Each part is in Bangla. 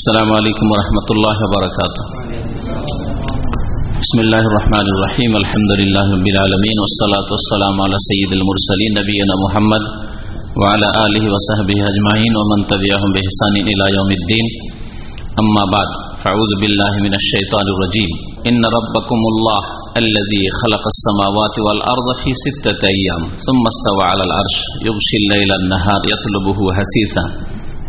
السلام عليكم ورحمة الله وبركاته. بسم الله الرحمن الرحيم. الحمد لله رب العالمين والصلاة والسلام على سيد المرسلين نبينا محمد وعلى آله وصحبه أجمعين ومن تبعهم بإحسان إلى يوم الدين. أما بعد فأعوذ بالله من الشيطان الرجيم. إن ربكم الله الذي خلق السماوات والأرض في ستة أيام ثم استوى على العرش. يغشي الليل النهار يطلبه حسيسا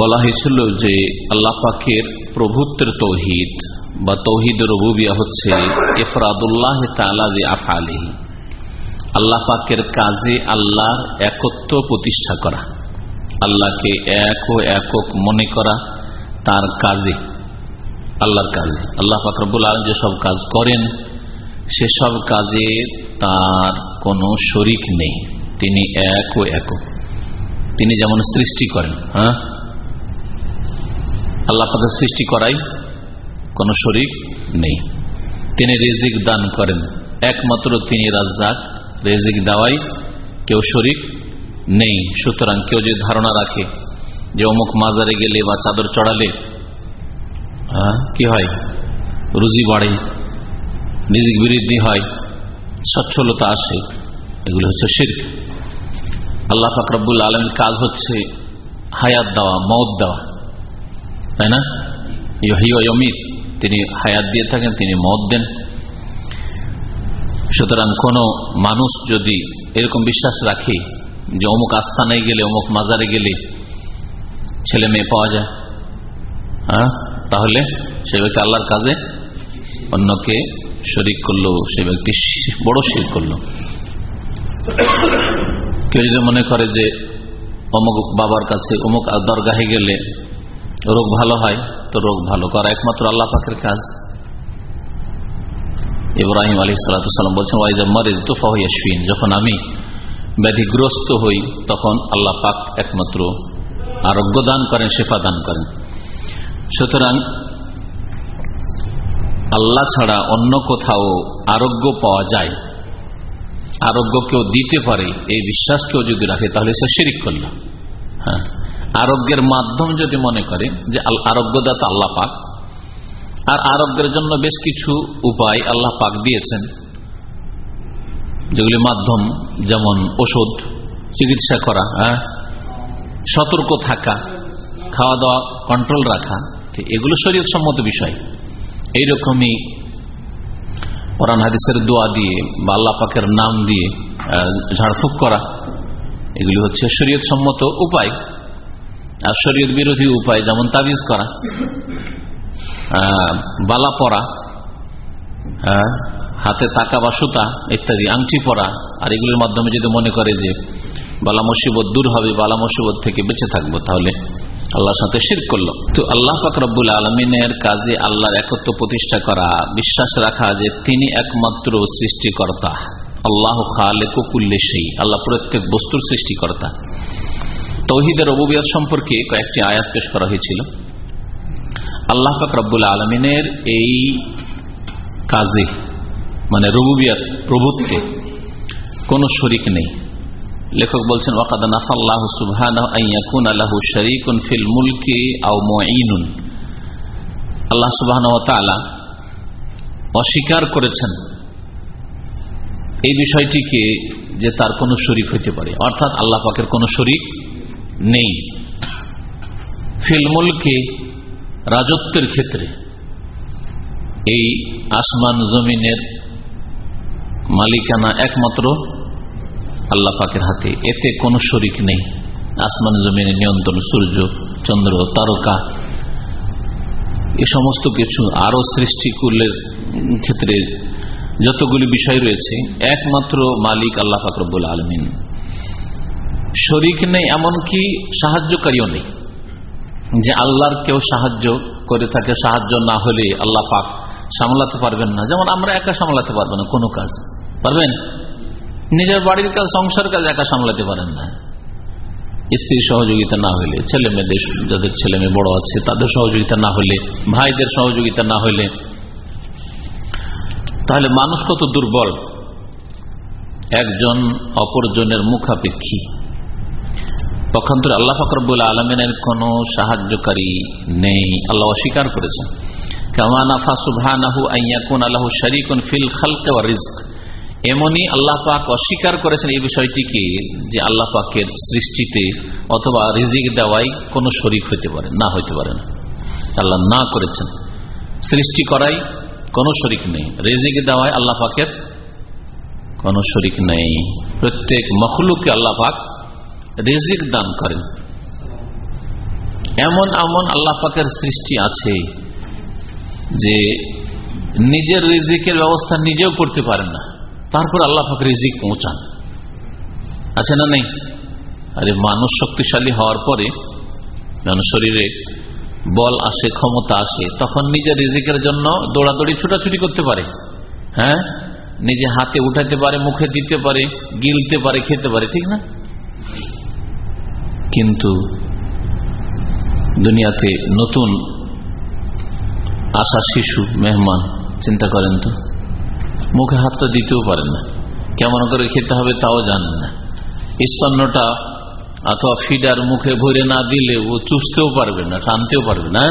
বলা হয়েছিল যে আল্লাহ পাকের প্রভুত্বের তৌহিদ বা তৌহিদ রবুবিয়া হচ্ছে এফরাদুল্লাহ তালাজি আফালিহি আল্লাহ পাকের কাজে আল্লাহর একত্ব প্রতিষ্ঠা করা, আল্লাহকে এক ও একক মনে করা তার কাজে, আল্লাহর কাজে। আল্লাহ ফাকরবুল আলম যেসব কাজ করেন সেসব কাজে তার কোনো শরিক নেই। তিনি এক ও একক। তিনি যেমন সৃষ্টি করেন হ্যাঁ? আল্লাহ সৃষ্টি করাই কোনো শরিক নেই। তিনি রেজিক দান করেন। একমাত্র তিনি রাজ্জাক। রেজিক দেওয়াই কেউ শরিক নেই। সুতরাং কেউ যদি ধারণা রাখে যে অমুক মাজারে গেলে বা চাদর চড়ালে কি হয়? রুজি বাড়ে, রিজিক বৃদ্ধি হয়, সচ্ছলতা আসে, এগুলো হচ্ছে শির্ক। আল্লাহ ফাকরাবুল আলমের কাজ হচ্ছে হায়াত দেওয়া মত দেওয়া। তাই না? ইয়মিত তিনি হায়াত দিয়ে থাকেন, তিনি মত দেন। সুতরাং কোন মানুষ যদি এরকম বিশ্বাস রাখে যে অমুক আস্থানায় গেলে, অমুক মাজারে গেলে ছেলে মেয়ে পাওয়া যায় হ্যাঁ? তাহলে সে ব্যক্তি আল্লাহর কাজে অন্যকে শরিক করল, সে ব্যক্তি বড় শির করল। কেউ যদি মনে করে যে অমুক বাবার কাছে, অমুক দরগাহে গেলে রোগ ভালো হয়, তো রোগ ভালো করা একমাত্র আল্লাহ পাকের কাজ। ইব্রাহিম আলী সালাম বলছেন ওয়াইজা মরিজ তোফাহিয়াসফিন যখন আমি ব্যাধিগ্রস্ত হই, তখন আল্লাহ পাক একমাত্র আরোগ্য দান করেন, শেফা দান করেন। সুতরাং আল্লাহ ছাড়া অন্য কোথাও আরোগ্য পাওয়া যায়, আরোগ্য কেউ দিতে পারে, এই বিশ্বাস কেউ যদি রাখে, তাহলে সে শিরিক করল। হ্যাঁ। আরোগ্যের মাধ্যম যদি মনে করে যে আরোগ্যদাতা আল্লাহ পাক, আর আরোগ্যের জন্য বেশ কিছু উপায় আল্লাহ পাক দিয়েছেন। যেগুলি মাধ্যম, যেমন ওষুধ, চিকিৎসা করা হ্যাঁ? সতর্ক থাকা খাওয়া দাওয়া কন্ট্রোল রাখা এগুলো শরীর সম্মত বিষয়। এইরকমই কোরআন হাদিসের দোয়া দিয়ে বা আল্লাহ পাকের নাম দিয়ে ঝাড়ফুঁক করা, এগুলি হচ্ছে শরীয়ত সম্মত উপায়। আর শরীয়ত বিরোধী উপায়, যেমন তাবিজ করা বালা পরা হাতে তাকা বা সুতা ইত্যাদি, আংটি পরা, আর এগুলোর মাধ্যমে যদি মনে করে যে বালা মুসিবত দূর হবে, বালা মুসিবত থেকে বেঁচে থাকব, তাহলে আল্লাহর সাথে শির করল। তো আল্লাহ ফাকরাবুল আলমিনের কাজে আল্লাহর একত্র প্রতিষ্ঠা করা, বিশ্বাস রাখা যে তিনি একমাত্র সৃষ্টিকর্তা, আল্লাহ খালেকুল্লে সেই আল্লাহ প্রত্যেক বস্তুর সৃষ্টিকর্তা। তৌহিদের অবুবিয়াত সম্পর্কে কয়েকটি আয়াত পেশ করা হয়েছিল। আল্লাহ ফাকরাবুল আলমিনের এই কাজে মানে রবুবিয়াত প্রভুত্বে কোনো শরিক নেই। লেখক বলছেন আল্লাহ সুবাহ অস্বীকার করেছেন এই বিষয়টিকে যে তার কোনো শরিক হইতে পারে। অর্থাৎ আল্লাহ পাকের কোনো শরিক নেই। ফিলমুলকে রাজত্বের ক্ষেত্রে এই আসমান জমিনের মালিকানা একমাত্র আল্লাহ পাকের হাতে। এতে কোনো শরিক নেই। আসমান জমিনের নিয়ন্ত্রণ, সূর্য, চন্দ্র, তারকা, এ সমস্ত কিছু আরও সৃষ্টিকুলের ক্ষেত্রে যতগুলি বিষয় রয়েছে, একমাত্র মালিক আল্লাহ ফাকরবুল আলমিন। শরিক নেই এমনকি সাহায্যকারীও নেই। যে আল্লাহর কেউ সাহায্য করে থাকে, সাহায্য না হলে আল্লাহ পাক সামলাতে পারবেন না। যেমন আমরা একা সামলাতে পারব না কোনো কাজ। পারবেন? নিজের বাড়ির কাজ, সংসার কাজ একা সামলাতে পারেন না। স্ত্রীর সহযোগিতা না হলে, ছেলে মেয়েদের, যাদের ছেলে মেয়ে বড় আছে, তাদের সহযোগিতা না হলে, ভাইদের সহযোগিতা না হলে। তাহলে মানুষ কত দুর্বল? একজন অপরজনের মুখাপেক্ষী। পক্ষান্তরে আল্লাহ ফকরবুল আলমিনের কোন সাহায্যকারী নেই। আল্লাহ অস্বীকার করেছেন। আল্লাহ ফিল অস্বীকার করেছেন এই বিষয়টিকে যে আল্লাহ পাকের সৃষ্টিতে অথবা রিজিক দেওয়াই কোনো শরিক হইতে পারে, না হইতে পারে না। আল্লাহ না করেছেন। সৃষ্টি করাই কোনো শরিক নেই। রিজিক দেওয়ায় আল্লাহ পাকের কোনো শরিক নেই। প্রত্যেক মখলুককে আল্লাহ পাক রিজিক দান করেন। এমন এমন আল্লাহ পাকের সৃষ্টি আছে যে নিজের রিজিকের ব্যবস্থা নিজেও করতে পারেন না। তারপর আল্লাহ পাক রিজিক পৌঁছান। আছে না নেই? আরে মানুষ শক্তিশালী হওয়ার পরে মানুষ শরীরে বল আসে, ক্ষমতা আসে, তখন নিজের রিজিকের জন্য দৌড়াদৌড়ি, ছুটাছুটি করতে পারে। হ্যাঁ? নিজে হাতে উঠাতে পারে, মুখে দিতে পারে, গিলতে পারে, খেতে পারে, ঠিক না? কিন্তু দুনিয়াতে নতুন আসা শিশু, মেহমান, চিন্তা করেন তো? মুখে হাতটা দিতেও পারেন না। কেমন করে খেতে হবে তাও জানেন না। স্তন্যটা অথবা ফিডার মুখে ভরে না দিলে ও চুষতেও পারবে না, টানতেও পারবে না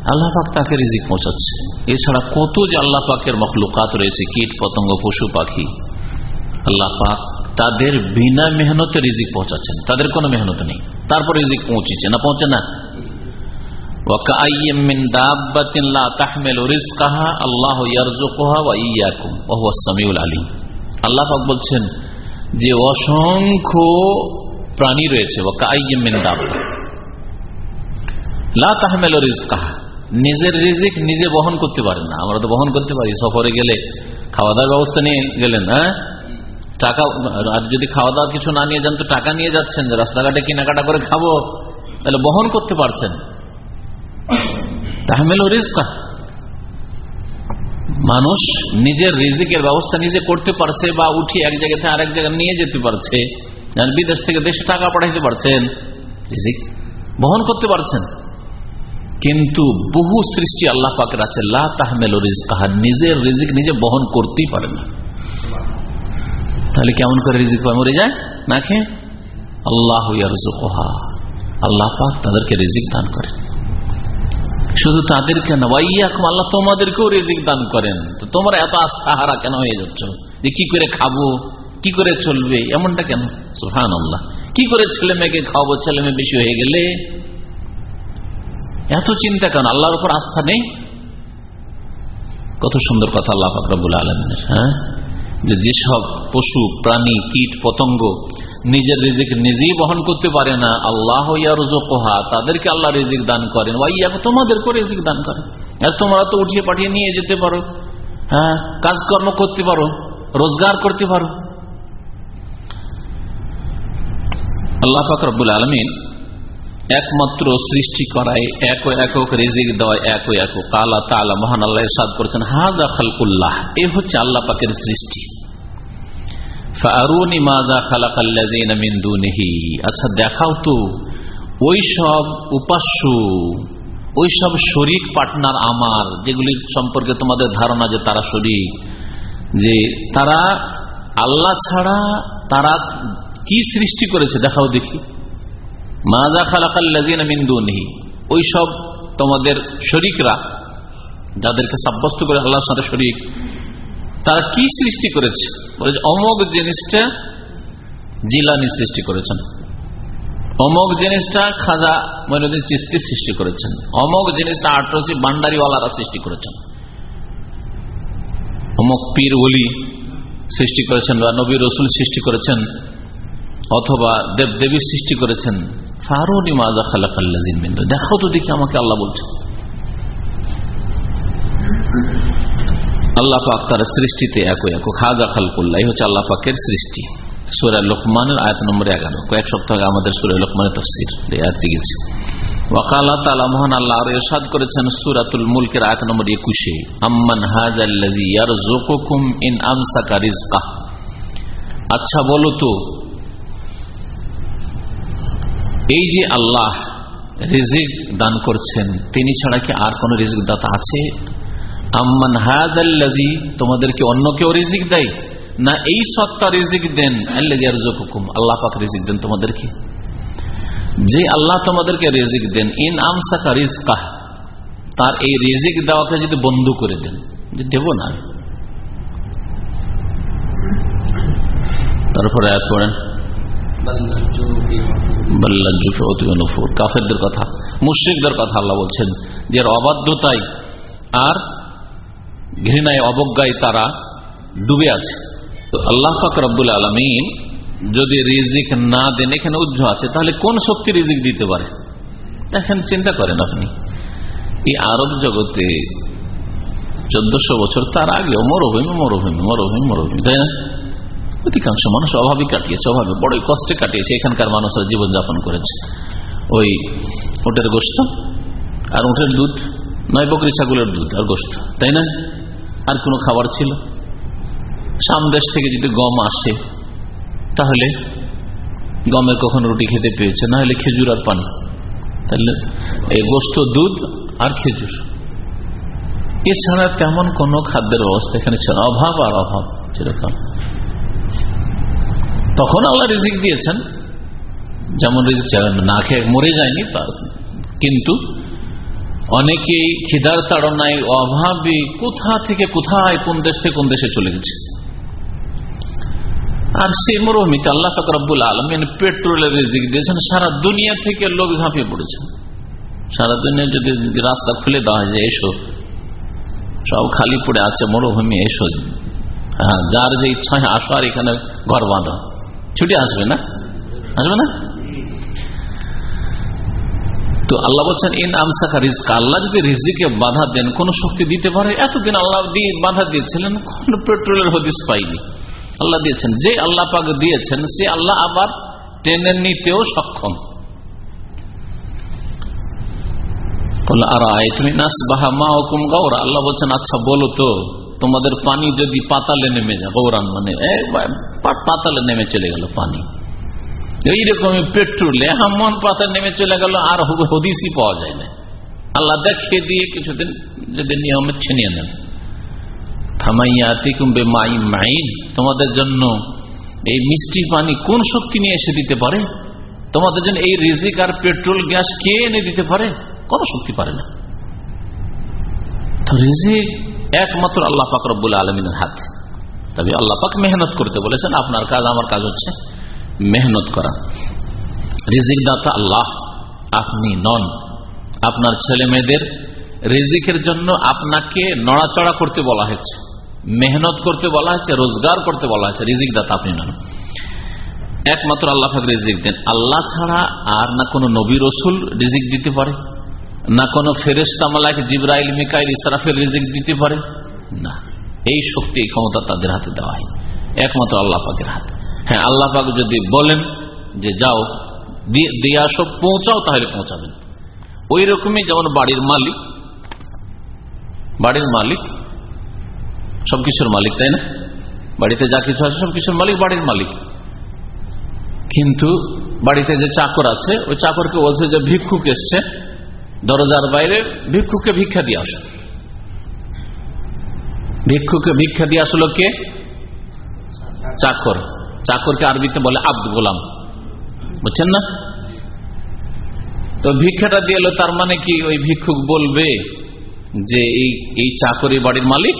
আল্লাহ পাক তাকে রিজিক পৌঁছাচ্ছে। এছাড়া কত যে আল্লাহ পাকের মখলুকাত রয়েছে, কীট, পতঙ্গ, পশু, পাখি। আল্লাহ পাক তাদের বিনা মেহনতে রিজিক পৌঁছাচ্ছেন। তাদের কোনো মেহনত নেই। তারপর রিজিক পৌঁছেছে না, পৌঁছে না। বলছেন যে অসংখ্য প্রাণী রয়েছে নিজের রিজিক নিজে বহন করতে পারেন না। আমরা তো বহন করতে পারি, সফরে গেলে খাওয়া দাওয়ার ব্যবস্থা নিয়ে গেলেন হ্যাঁ? টাকা, আর যদি খাওয়া দাওয়া কিছু না নিয়ে যান, তো টাকা নিয়ে যাচ্ছেন যে রাস্তাঘাটে কেনাকাটা করে খাব। তাহলে বহন করতে পারছেন। তাহমেল রিজকা। মানুষ নিজের রিজিকের ব্যবস্থা নিজে করতে পারছে বা উঠিয়ে এক জায়গা থেকে আরেক জায়গায় নিয়ে যেতে পারছে। বিদেশ থেকে দেশে টাকা পাঠাইতে পারছেন। রিজিক। বহন করতে পারছেন। কিন্তু বহু সৃষ্টি আল্লাহ পাকের আছে, লা তাহমেল রিজকাহা। নিজের রিজিক নিজে বহন করতেই পারে না। তাহলে কেমন করে রিজিক পায়? মরে যায়? না খেয়ে? আল্লাহ আল্লাহ পাক তাদেরকে রিজিক দান করেন। শুধু তাদেরকে না, ওয়াইয়াকুম, আল্লাহ তোমাদেরকেও রিজিক দান করেন। তো তোমরা এত আস্থা হারা কেন হয়ে যাচ্ছ? যে কি করে খাব? কি করে চলবে? এমনটা কেন? সুহান আল্লাহ কি করে ছেলে মেয়েকে খাওয়াবো? ছেলে মেয়ে বেশি হয়ে গেলে? এত চিন্তা কেন? আল্লাহর উপর আস্থা নেই? কত সুন্দর কথা আল্লাহ ফাকরাবুল আলমিনের হ্যাঁ? যে যেসব পশু, প্রাণী, কীট, পতঙ্গ নিজের রিজিক নিজেই বহন করতে পারে না, আল্লাহ কোহা তাদেরকে আল্লাহ রিজিক দান করেন। ওয়াইয়া তোমাদেরকে রিজিক দান করেন। আর তোমরা তো উঠিয়ে পাঠিয়ে নিয়ে যেতে পারো। হ্যাঁ কাজকর্ম করতে পারো, রোজগার করতে পারো। আল্লাহ ফাকরুল আলমিন একমাত্র সৃষ্টি করায় এক একক, রেজিক দেওয়ায় এক একক। কালা তালা মহান আল্লাহ সাদ করেছেন হাজা খালকুল্লাহ এ হচ্ছে আল্লাহ পাকের সৃষ্টি। আচ্ছা দেখাও তো, ওই সব উপাস্য, ওই শরিক পার্টনার আমার, যেগুলির সম্পর্কে তোমাদের ধারণা যে তারা শরিক, যে তারা আল্লাহ ছাড়া তারা কি সৃষ্টি করেছে? দেখাও দেখি। মাজা খালাকাল্লাজিনা মিন্দুনিহি ওই সব তোমাদের শরিকরা, যাদেরকে সাব্যস্ত করে আল্লাহর সাথে শরিক, তারা কি সৃষ্টি করেছে? বলে অমোক জিনিসটা জিলানি সৃষ্টি করেছেন। অমোক জিনিসটা খাজা মইনুদ্দিন চিস্তি সৃষ্টি করেছেন। অমোক জিনিসটা আটরসি বান্ডারিওয়ালারা সৃষ্টি করেছেন। অমোক পীর ওলি সৃষ্টি করেছেন বা নবী রসুল সৃষ্টি করেছেন, অথবা দেব দেবীর সৃষ্টি করেছেন। দেখো তো দেখি আমাকে আল্লাহ বলছে। আল্লাহ পাক তার সৃষ্টিতে একো একো খাজা খালকুল্লাহ হচ্ছে আল্লাহ পাকের সৃষ্টি। সুরা লোকমানের আয়াত নম্বর এগারো। কয়েক সপ্তাহ আমাদের সুরা লোকমানের তফসির আয়াতটি গেছে। ওয়াকালা তালা মোহন আল্লাহ করেছেন সুরাতুল মুলকের আয়াত নম্বর একুশে। আম্মান হাজাল্লাজি ইয়ারযুকুকুম ইন আমসাকা রিজকাহ আচ্ছা বলো তো এই যে আল্লাহ রিজিক দান করছেন, তিনি ছাড়া কি আর কোন রিজিক দাতা আছে? আম্মান হাজাল্লাজি তোমাদেরকে অন্য কেউ রিজিক দেয়? না, এই সত্তা রিজিক দেন আল্লাহ আল্লাহ পাক রিজিক দেন তোমাদেরকে যে আল্লাহ তোমাদেরকে রেজিক দেন, ইন আমসাকা রিজকাহ, তার এই রেজিক দেওয়াকে যদি বন্ধ করে দেন, যে দেব না। তারপরে আয়াত কাফেরদের কথা, মুশ্রিকদের কথা আল্লাহ বলছেন যে অবাধ্যতায় আর ঘৃণায় অবজ্ঞায় তারা ডুবে আছে। তো আল্লাহ পাক রব্বুল আলমিন যদি রিজিক না দেন, এখানে উজ্জ আছে, তাহলে কোন শক্তি রিজিক দিতে পারে? দেখেন, চিন্তা করেন আপনি। এই আরব জগতে চোদ্দশো বছর তার আগে মরুভূমি মরুভূমি মরুভূমি মরুভূমি, তাই না? অধিকাংশ মানুষ অভাবে কাটিয়েছে, অভাবে বড়ই কষ্টে কাটিয়েছে, এখানকার মানুষরা জীবনযাপন করেছে। ওই উটের গোস্ত আর উটের দুধ, নয় বকরি ছাগলের দুধ আর গোস্ত, তাই না? আর কোনো খাবার ছিল? সামদেশ থেকে যদি গম আসে, তাহলে গমের কখন রুটি খেতে পেয়েছে? না হলে খেজুর আর পানি। তাহলে এই গোস্ত, দুধ আর খেজুর। এছাড়া তেমন কোন খাদ্যের ব্যবস্থা এখানে ছিল অভাব আর অভাব যেরকম। তখন আল্লাহ রিজিক দিয়েছেন। যেমন রিজিক না খেয়ে মরে যায়নি কিন্তু অনেকেই খিদার তাড়নায় অভাবে কোথা থেকে কোথায়, কোন দেশ থেকে কোন দেশে চলে গেছে। আর সে মরুভূমিতে আল্লাহ ফকরাবুল আলমিন পেট্রোলের রিজিক দিয়েছেন, সারা দুনিয়া থেকে লোক ঝাঁপিয়ে পড়েছে। সারা দুনিয়া যদি রাস্তা খুলে দেওয়া যায় এসো, সব খালি পড়ে আছে মরুভূমি, এসো। হ্যাঁ যার যে ইচ্ছা হয় আসো, আর এখানে ঘর বাঁধা। ছুটে আসবে না? আসবে না? তো আল্লাহ বলছেন, ইন আমসাকা রিজক, আল্লাহ যদি রিজিকে বাধা দেন, কোন শক্তি দিতে পারে? এতদিন আল্লাহ দিয়ে বাধা দিয়েছিলেন, কোন পেট্রোলের হদিস পাইনি। আল্লাহ দিয়েছেন, যে আল্লাহ পাক দিয়েছেন, সে আল্লাহ আবার টেনে নিতেও সক্ষম। আল্লাহ বলছেন আচ্ছা বলো তো, তোমাদের পানি যদি পাতালে নেমে যায়, গৌরান মানে পাতালে নেমে চলে গেল পানি। এইরকমই পেট্রোলে হামন পাতা নেমে চলে গেল, আর হদিসই পাওয়া যায় না। আল্লাহ দেখিয়ে দিয়ে কিছুদিন যদি নিয়মে ছিনিয়ে নেন। তোমাদের জন্য এই মিষ্টি পানি কোন শক্তি নিয়ে এসে দিতে পারে? তোমাদের জন্য এই রিজিক আর পেট্রোল গ্যাস কে এনে দিতে পারে? কোন শক্তি পারে না। রিজিক একমাত্র আল্লাহ পাক রব্বুল আলমিনের হাতে। তবে আল্লাহ পাক মেহনত করতে বলেছেন, আপনার কাজ আমার কাজ হচ্ছে মেহনত করা। রিজিক দাতা আল্লাহ, আপনি নন। আপনার ছেলে মেয়েদের রিজিকের জন্য আপনাকে নড়াচড়া করতে বলা হয়েছে, মেহনত করতে বলা হয়েছে, রোজগার করতে বলা হয়েছে। রিজিক দাতা আপনি নন। একমাত্র আল্লাহ রিজিক দেন। আল্লাহ ছাড়া আর না কোনো নবী রসুল রিজিক দিতে পারে, না কোনো ফেরেস্তামালাক জিব্রাইল, মিকাইল ইসরাফের রিজিক দিতে পারে, না। এই শক্তি এই ক্ষমতা তাদের হাতে দেওয়া হয় একমাত্র আল্লাহ পাকের হাতে। হ্যাঁ আল্লাহ পাক যদি বলেন যে যাও দিয়ে আসো, পৌঁছাও, তাহলে পৌঁছাবেন। ওই রকমই যেমন বাড়ির মালিক বাড়ির মালিক সবকিছুর মালিক, তাই না? বাড়িতে যা কিছু আছে সবকিছুর মালিক বাড়ির মালিক। কিন্তু বাড়িতে যে চাকর আছে, ওই চাকরকে বলছে যে ভিক্ষুক এসছে, দরজার বাইরে ভিক্ষুকে ভিক্ষা দিয়ে আসো। ভিক্ষুকে ভিক্ষা দিয়ে আসলো কে? চাকর। চাকরকে আরবিতে বলে আব্দ গোলাম। বুঝছেন না? তো ভিক্ষাটা দিয়ে এলো, তার মানে কি ওই ভিক্ষুক বলবে যে এই এই চাকরি বাড়ির মালিক?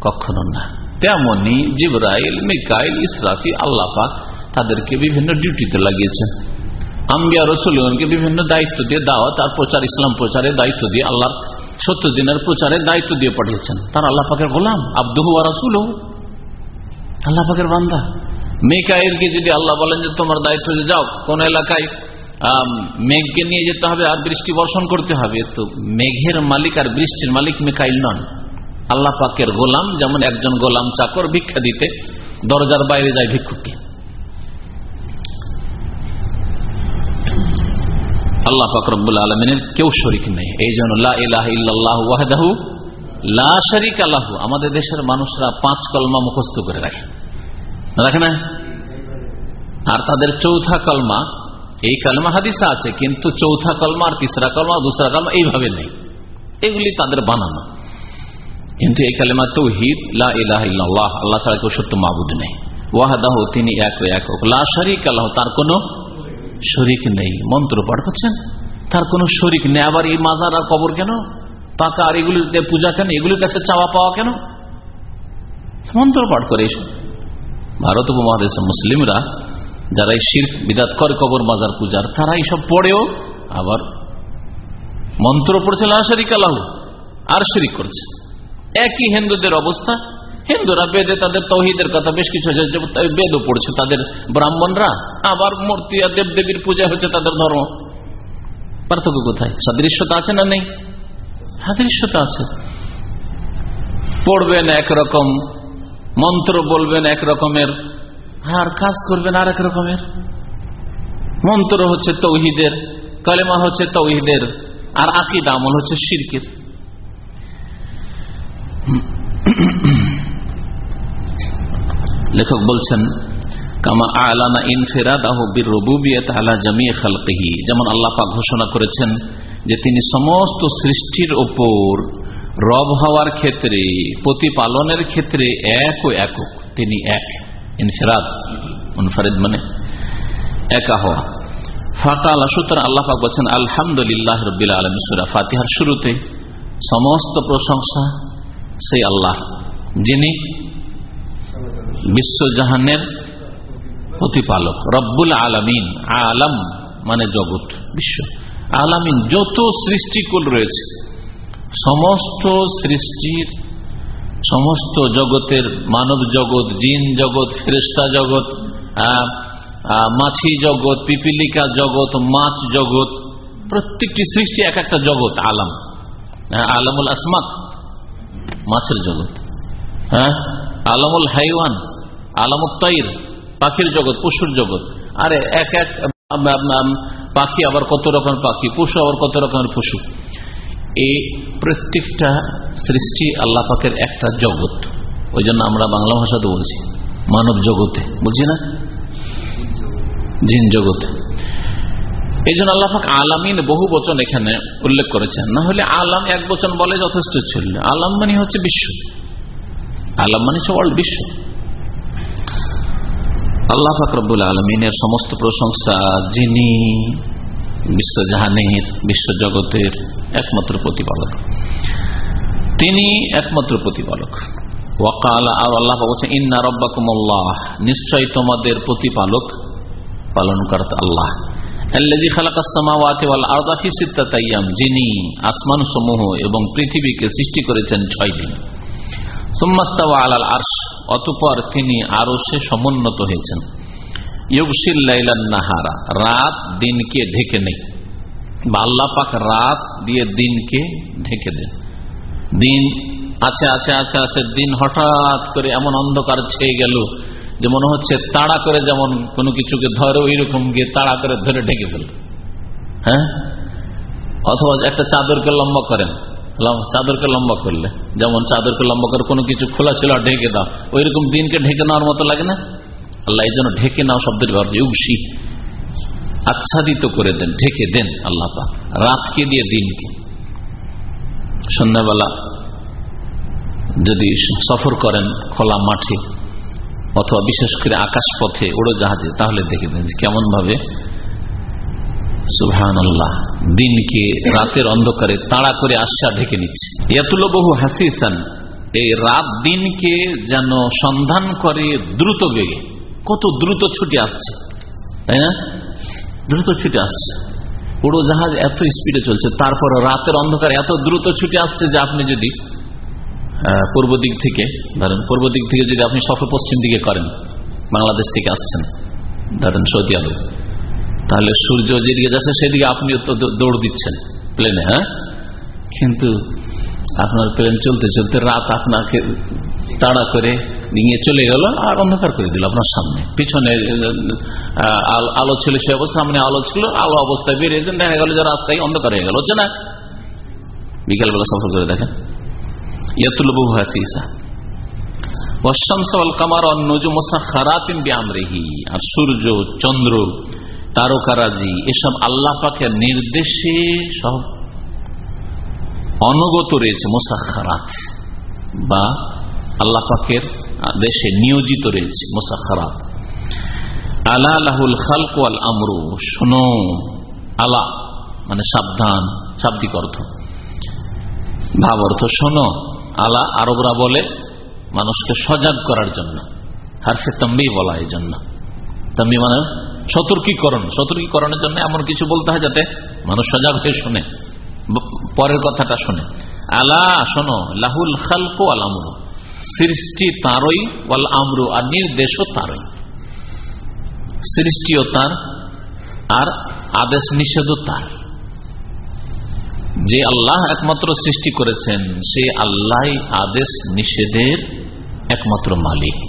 কখনো না। তেমনি জিবরাইল, মিকাইল ইসরাফি আল্লাহ পাক তাদেরকে বিভিন্ন ডিউটিতে লাগিয়েছেন। আম্বিয়া রসুলকে বিভিন্ন দায়িত্ব দিয়ে দাওয়াত আর প্রচার, ইসলাম প্রচারের দায়িত্ব দিয়ে আল্লাহ সত্য দিনের প্রচারের দায়িত্ব দিয়ে পাঠিয়েছেন। তার আল্লাহ পাকের গোলাম, আব্দুহু আর রসুল আল্লাহ পাকের বান্দা। মেকাইলকে যদি আল্লাহ বলেন যে তোমার দায়িত্ব যে যাও, কোন এলাকায় মেঘকে নিয়ে যেতে হবে আর বৃষ্টি বর্ষণ করতে হবে, তো মেঘের মালিক আর বৃষ্টির মালিক মেকাইল নন। আল্লাহ পাকের গোলাম যেমন একজন গোলাম চাকর ভিক্ষা দিতে, দরজার বাইরে যায় ভিক্ষুককে। আল্লাহ ফাকরবুল আলমিনের কেউ শরিক নেই। এই জন্য ওয়াহদাহু লা শরিক আল্লাহু আমাদের দেশের মানুষরা পাঁচ কলমা মুখস্থ করে রাখে। রাখে না? আর তাদের চৌথা কলমা, এই কলমা হাদিসা আছে, কিন্তু চৌথা কলমা আর তিসরা কলমা, দুসরা কলমা এইভাবে নেই। এগুলি তাদের বানানো। কিন্তু এই কালেমা তৌহিদ, লা ইলাহ ইল্লাল্লাহ, আল্লাহ ছাড়া কেউ সত্য মাবুদ নেই। ওয়াহাদাহ, তিনি এক একক লা শরিক আল্লাহ তার কোনো শরিক নেই, মন্ত্র পাঠ করছেন? তার কোনো শরিক নেই, আবার এই মাজার আর কবর কেন? পাকা আর এগুলিতে পূজা কেন? এগুলির কাছে চাওয়া পাওয়া কেন? মন্ত্র পাঠ করে ভারত উপমহাদেশের মুসলিমরা যারা এই শির বিদাত করে, কবর, মাজার পূজার তারা এইসব পড়েও আবার মন্ত্র পড়ছে, লা শরিক আল্লাহ আর শরিক করছে। একই হিন্দুদের অবস্থা। হিন্দুরা বেদে তাদের তৌহিদের কথা বেশ কিছু বেদও পড়ছে তাদের ব্রাহ্মণরা। আবার মূর্তি আর দেবদেবীর পূজা হচ্ছে তাদের ধর্ম। পার্থক্য কোথায়? সাদৃশ্যতা আছে না নেই? সাদৃশ্যতা আছে। পড়বেন একরকম, মন্ত্র বলবেন এক রকমের আর কাজ করবেন আর এক রকমের। মন্ত্র হচ্ছে তৌহিদের, কলেমা হচ্ছে তৌহিদের, আর আকিদ আমল হচ্ছে শিরকের। লেখক বলছেন, কামা আলানা ইনফেরাদাহ বীর রবুবিয়ত আলা জামিয়ে খালকিহি। যেমন পাক ঘোষণা করেছেন যে তিনি সমস্ত সৃষ্টির ওপর রব হওয়ার ক্ষেত্রে, প্রতিপালনের ক্ষেত্রে এক ও একক। তিনি এক, ইনফেরাদ, মুনফারিদ মানে একা হওয়া। ফাঁকা আল্লাহ সুতরাং আল্লাপাক বলছেন, আলহামদুলিল্লাহ রবিল আলম সুরা ফাতিহার শুরুতে সমস্ত প্রশংসা সেই আল্লাহ, যিনি বিশ্বজাহানের প্রতিপালক, রব্বুল আলমিন, আলম মানে জগৎ, বিশ্ব। আলামিন যত সৃষ্টিকুল রয়েছে, সমস্ত সৃষ্টির, সমস্ত জগতের মানব জগৎ, জিন জগৎ ফেরেস্তা জগৎ মাছি জগৎ, পিপিলিকা জগৎ, মাছ জগৎ, প্রত্যেকটি সৃষ্টি এক একটা জগৎ, আলাম। আলামুল আসমাত মাছের জগৎ। হ্যাঁ? আলামুল হাইওয়ান আলামুল তৈর পাখির জগৎ, পশুর জগৎ। আরে, এক এক পাখি আবার কত রকমের পাখি, পশু আবার কত রকমের পশু। এই প্রত্যেকটা সৃষ্টি আল্লাহ পাকের একটা জগৎ। ওই জন্য আমরা বাংলা ভাষাতে বলছি, মানব জগতে। বুঝছি না? জিন জগতে। এই জন্য আল্লাহাক আলামিন বহু বচন এখানে উল্লেখ করেছেন। না হলে আলাম এক বচন বলে যথেষ্ট ছিল। আলাম মানে হচ্ছে বিশ্ব। আলাম মানে হচ্ছে ওয়ার্ল্ড বিশ্ব। আল্লাহ ফাকরবুল আলমিনের সমস্ত প্রশংসা যিনি বিশ্বজাহানের বিশ্বজগতের একমাত্র প্রতিপালক। তিনি একমাত্র প্রতিপালক। ওয়াকাল, আর আল্লাহ বলছেন, ইন্না রব্বাকুমল্লাহ নিশ্চয় তোমাদের প্রতিপালক পালন করতে আল্লাহ যিনি আসমান সমূহ এবং পৃথিবীকে সৃষ্টি করেছেন ছয় দিন। আলাল আর্শ, অতপর তিনি আরও সে সমুন্নত হয়েছেন। নাহারা, রাত দিনকে ঢেকে নেই। বা পাক রাত দিয়ে দিনকে ঢেকে দেন। দিন আছে আছে আছে আছে, দিন হঠাৎ করে এমন অন্ধকার ছেয়ে গেল যে মনে হচ্ছে তাড়া করে যেমন কোনো কিছুকে ধরে ওই রকম গিয়ে তাড়া করে ধরে ঢেকে ফেল হ্যাঁ? অথবা একটা চাদরকে লম্বা করেন। চাদরকে লম্বা করলে। যেমন চাদরকে লম্বা করে কোনো কিছু খোলা ছিল ঢেকে দাও ওই রকম দিনকে ঢেকে নেওয়ার মতো লাগে না? আল্লাহ এই জন্য ঢেকে নাও শব্দের ব্যবহার ইউসি আচ্ছাদিত করে দেন, ঢেকে দেন আল্লাহ রাতকে দিয়ে দিনকে। সন্ধ্যাবেলা যদি সফর করেন খোলা মাঠে অথবা বিশেষ করে আকাশ পথে উড়োজাহাজে, তাহলে দেখে দেন কেমন ভাবে দিনকে রাতের অন্ধকারে তাড়া করে আশা ঢেকে নিচ্ছে। ইয়াতুল বহু হাসিসান, এই রাত দিনকে যেন সন্ধান করে দ্রুত বেগে। কত দ্রুত আসছে, তাই না? দ্রুত আসছে। পুরো জাহাজ এত স্পিডে চলছে, তারপর রাতের অন্ধকার এত দ্রুত ছুটে আসছে যে আপনি যদি পূর্ব দিক থেকে, ধরেন পূর্ব দিক থেকে যদি আপনি সফর পশ্চিম দিকে করেন, বাংলাদেশ থেকে আসছেন, ধরেন সৌদি আরব। তাহলে সূর্য যেদিকে যাচ্ছে, সেদিকে আপনি তো দৌড় দিচ্ছেন প্লেনে হ্যাঁ? কিন্তু আপনার প্লেন চলতে চলতে রাত আপনাকে তাড়া করে নিয়ে চলে গেল আর অন্ধকার করে দিল আপনার সামনে। পিছনে আলো ছিল সে অবস্থা, সামনে আলো ছিল, আলো অবস্থায় বেরিয়েছেন দেখা গেল যে রাস্তায় অন্ধকার হয়ে গেল, হচ্ছে না? বিকালবেলা সফর করে দেখেন। ইয়াতুলবু হাসিসা কামার আর সূর্য, চন্দ্র তারকারাজি, এসব আল্লাহ পাকের নির্দেশে সব অনগত রয়েছে মোসাখারাত বা আল্লাহ পাকের দেশে নিয়োজিত রয়েছে মোসাখারাত আলা আলাহুল খালকুয়াল আমরু, শোনো, আলা মানে সাবধান, শাব্দিক অর্থ। ভাব অর্থ শোনো, আলা আরবরা বলে মানুষকে সজাগ করার জন্য। হারফে তম্বি বলা এই জন্য তম্বি মানে সতর্কীকরণ, সতর্কীকরণের জন্য এমন কিছু বলতে হয় যাতে মানুষ সজাগ হয়ে শোনে পরের কথাটা শোনে। আলা, শোনো, লাহুল খালকো আল আমরু। সৃষ্টি তারই ওয়াল আমরু, আর নির্দেশও তারই। সৃষ্টিও তার, আর আদেশ নিষেধও তার। যে আল্লাহ একমাত্র সৃষ্টি করেছেন, সে আল্লাহ আদেশ নিষেধের একমাত্র মালিক।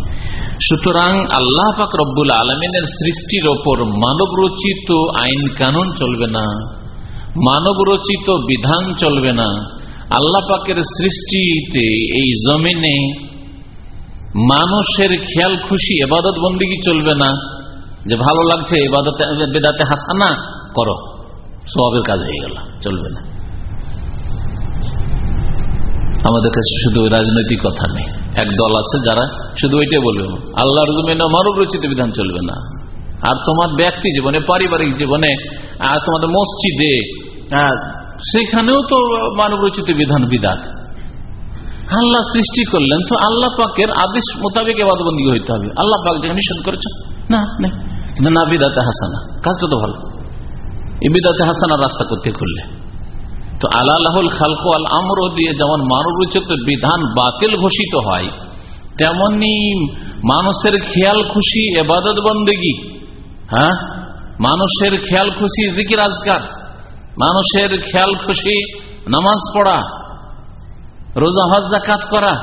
সুতরাং আল্লাহ পাক রব্বুল আলমিনের সৃষ্টির ওপর মানব রচিত আইন কানুন চলবে না মানব রচিত বিধান চলবে না। আল্লাহ পাকের সৃষ্টিতে এই জমিনে মানুষের খেয়াল, খুশি, এবাদত বন্দিগি চলবে না, যে ভালো লাগছে, এবাদতে, বেদাতে হাসানা, করো সবের কাজ হয়ে গেল, চলবে না। আমাদের কাছে শুধু রাজনৈতিক কথা নেই। এক দল আছে যারা শুধু ওইটাই বলবে। আল্লাহর জমিনে মানব রচিত বিধান চলবে না। আর তোমার ব্যক্তি জীবনে, পারিবারিক জীবনে, আর তোমাদের মসজিদে সেখানেও তো মানব রচিত বিধান বিধাত। আল্লাহ সৃষ্টি করলেন তো আল্লাহ পাকের আদেশ মোতাবেক এবাদবন্দি হইতে হবে। আল্লাহ পাক যেখানে নিষেধ করেছেন। না না বিদাতে হাসানা। কাজটা তো ভালো। এই বিদাতে হাসানার রাস্তা করতে করলে তো আল্লাহুল খালকো আল আমর দিয়ে যেমন মানব রচিত বিধান বাতিল ঘোষিত হয়, তেমনি মানুষের খেয়াল খুশি এবাদত বন্দেগী। হ্যাঁ? মানুষের খেয়াল খুশি জিকির আজকার। মানুষের খেয়াল খুশি নামাজ পড়া, রোজা হজ জাকাত করা,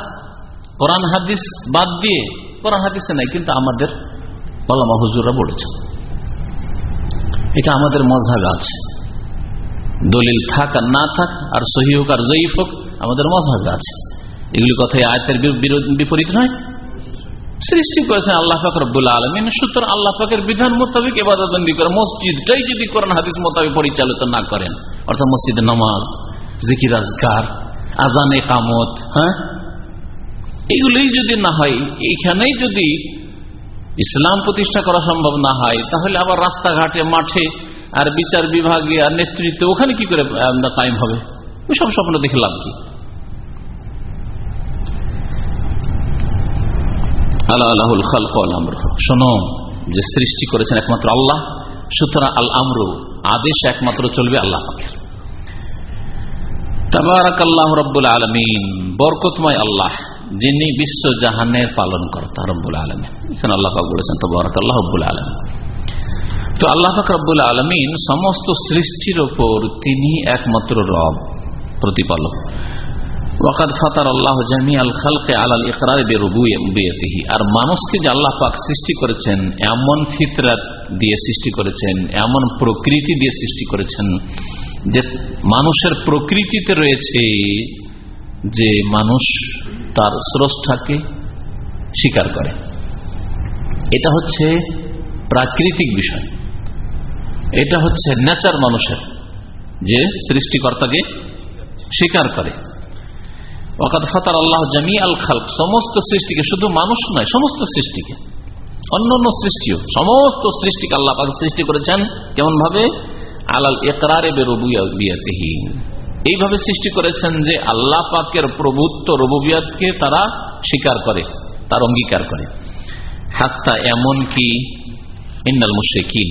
কোরআন হাদিস বাদ দিয়ে, কোরআন হাদিসে নাই, কিন্তু আমাদের বালামা হুজুররা বলেছে এটা আমাদের মজাবে আছে। দলিল থাক আর না থাক, আর সহি হোক আর জয়ীফ হোক, আমাদের মজাবে আছে। এগুলি কথাই আয়তের বিপরীত নয়। সৃষ্টি করেছেন আল্লাহ পাক রব্বুল আলমিন। সুতরাং আল্লাহ পাকের বিধান মোতাবেক এবাদতবন্দি করে মসজিদটাই যদি করেন হাদিস মোতাবেক পরিচালিত না করেন, অর্থাৎ মসজিদে নামাজ, জিকির আজগার আজানে কামত হ্যাঁ? এগুলোই যদি না হয়, এইখানেই যদি ইসলাম প্রতিষ্ঠা করা সম্ভব না হয়, তাহলে আবার রাস্তাঘাটে, মাঠে আর বিচার বিভাগে আর নেতৃত্বে, ওখানে কি করে কায়েম হবে? ওইসব স্বপ্ন দেখে লাভ কি? সৃষ্টি করেছেন একমাত্র আল্লাহ, সুতরাং আল আমর, আদেশ একমাত্র চলবে আল্লাহ আল্লাহ রব্বুল আলমিন, বরকতময় আল্লাহ, যিনি বিশ্ব জাহানের পালন কর্তা রব্বুল আলমিন। এখানে আল্লাহ বলেছেন তবরাক আল্লাহ রব্বুল আলমিন। তো আল্লাহ পাক রব্বুল আলমিন সমস্ত সৃষ্টির ওপর তিনি একমাত্র রব, প্রতিপালক। ওয়াকাদ ফাতার আল্লাহ জামি আল খালকে আলাল ইকরার বেরুবুয়তিহি আর মানুষকে যে আল্লাহ পাক সৃষ্টি করেছেন, এমন ফিতরাত দিয়ে সৃষ্টি করেছেন, এমন প্রকৃতি দিয়ে সৃষ্টি করেছেন যে মানুষের প্রকৃতিতে রয়েছে যে মানুষ তার স্রষ্টাকে স্বীকার করে। এটা হচ্ছে প্রাকৃতিক বিষয়। এটা হচ্ছে নেচার মানুষের, যে সৃষ্টিকর্তাকে স্বীকার করে। ওকাদ ফাতার আল্লাহ জামি আল খালক, সমস্ত সৃষ্টিকে শুধু মানুষ নয়, সমস্ত সৃষ্টিকে, অন্য অন্য সৃষ্টিও, সমস্ত সৃষ্টিকে আল্লাহ পাক সৃষ্টি করেছেন কেমন ভাবে আলাল একরারে বেরবিয়াতেহি এইভাবে সৃষ্টি করেছেন যে আল্লাহ পাকের প্রভুত্ব রবুবিয়াতকে তারা স্বীকার করে, তার অঙ্গীকার করে। হাত্তা এমন কি ইন্নাল মুশেকিন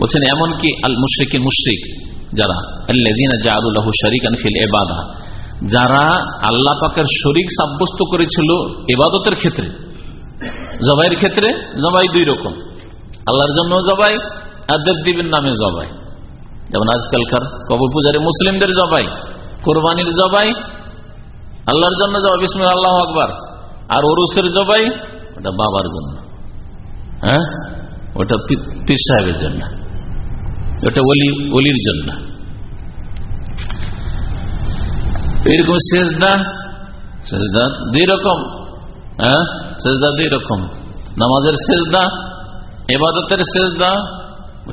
বলছেন, এমনকি আল মুশ্রিক মুশ্রিক যারা আল্লাহ জারুল্লাহ শরিক আনফিল এবাদা যারা আল্লাহ পাকের শরিক সাব্যস্ত করেছিল এবাদতের ক্ষেত্রে। জবাইয়ের ক্ষেত্রে জবাই দুই রকম। আল্লাহর জন্য জবাই, আর দেবদেবীর নামে জবাই। যেমন আজকালকার কবর পূজারে মুসলিমদের জবাই, কোরবানির জবাই, আল্লাহর জন্য জবাই বিসমুল আল্লাহ আকবার। আর ওরুসের জবাই, ওটা বাবার জন্য। হ্যাঁ? ওটা পীর সাহেবের জন্য। ওটা অলি অলির জন্য। এরকম শেষদা শেষদা দুই রকম হ্যাঁ? শেষদা দুই রকম। নামাজের শেষদা এবাদতের শেষদা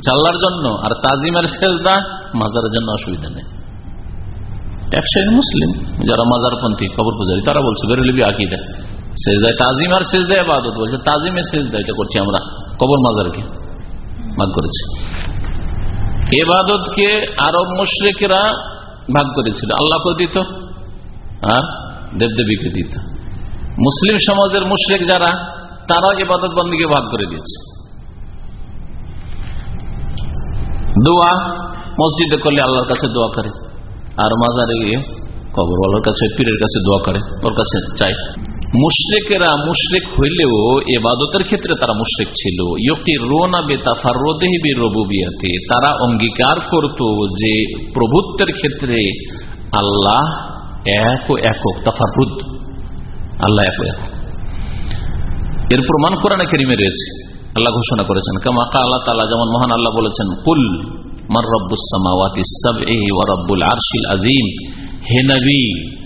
চাল্লার জন্য, আর তাজিমের শেষদা মাজারের জন্য অসুবিধা নেই। এক শ্রেণি মুসলিম, যারা মাজারপন্থী খবর পূজারী তারা বলছে, বেরোলিবি আকিদা। শেষ দেয় তাজিম আর শেষ দেয় আবাদত বলছে, তাজিমের দেয় এটা করছি আমরা, কবর মাজারকে ভাগ করেছি। এবাদতকে আরব মুশ্রিকেরা ভাগ করেছিল। আল্লাহকে দিত? আর দেবদেবীকে দিত। মুসলিম সমাজের মুশ্রিক যারা তারা এবাদত বন্দীকে ভাগ করে দিয়েছে। দোয়া, মসজিদে করলে আল্লাহর কাছে দোয়া করে। আর মাজারে গিয়ে কবরওয়ালার কাছে, পীরের কাছে দোয়া করে। ওর কাছে চাই মুশ্রেকেরা মুশ্রেক হইলেও এবাদতের ক্ষেত্রে তারা মুশ্রেক ছিল। রবুবিয়াতে তারা অঙ্গীকার করত যে প্রভুত্বের ক্ষেত্রে আল্লাহ এক ও একক তাফারুদ আল্লাহ এক একক। এর প্রমাণ কোরআনে কেরিমে রয়েছে। আল্লাহ ঘোষণা করেছেন কামাকা আল্লাহ তালা যেমন মহান আল্লাহ বলেছেন, কুল মার রব্বুল আরশিল আজিম হে নবী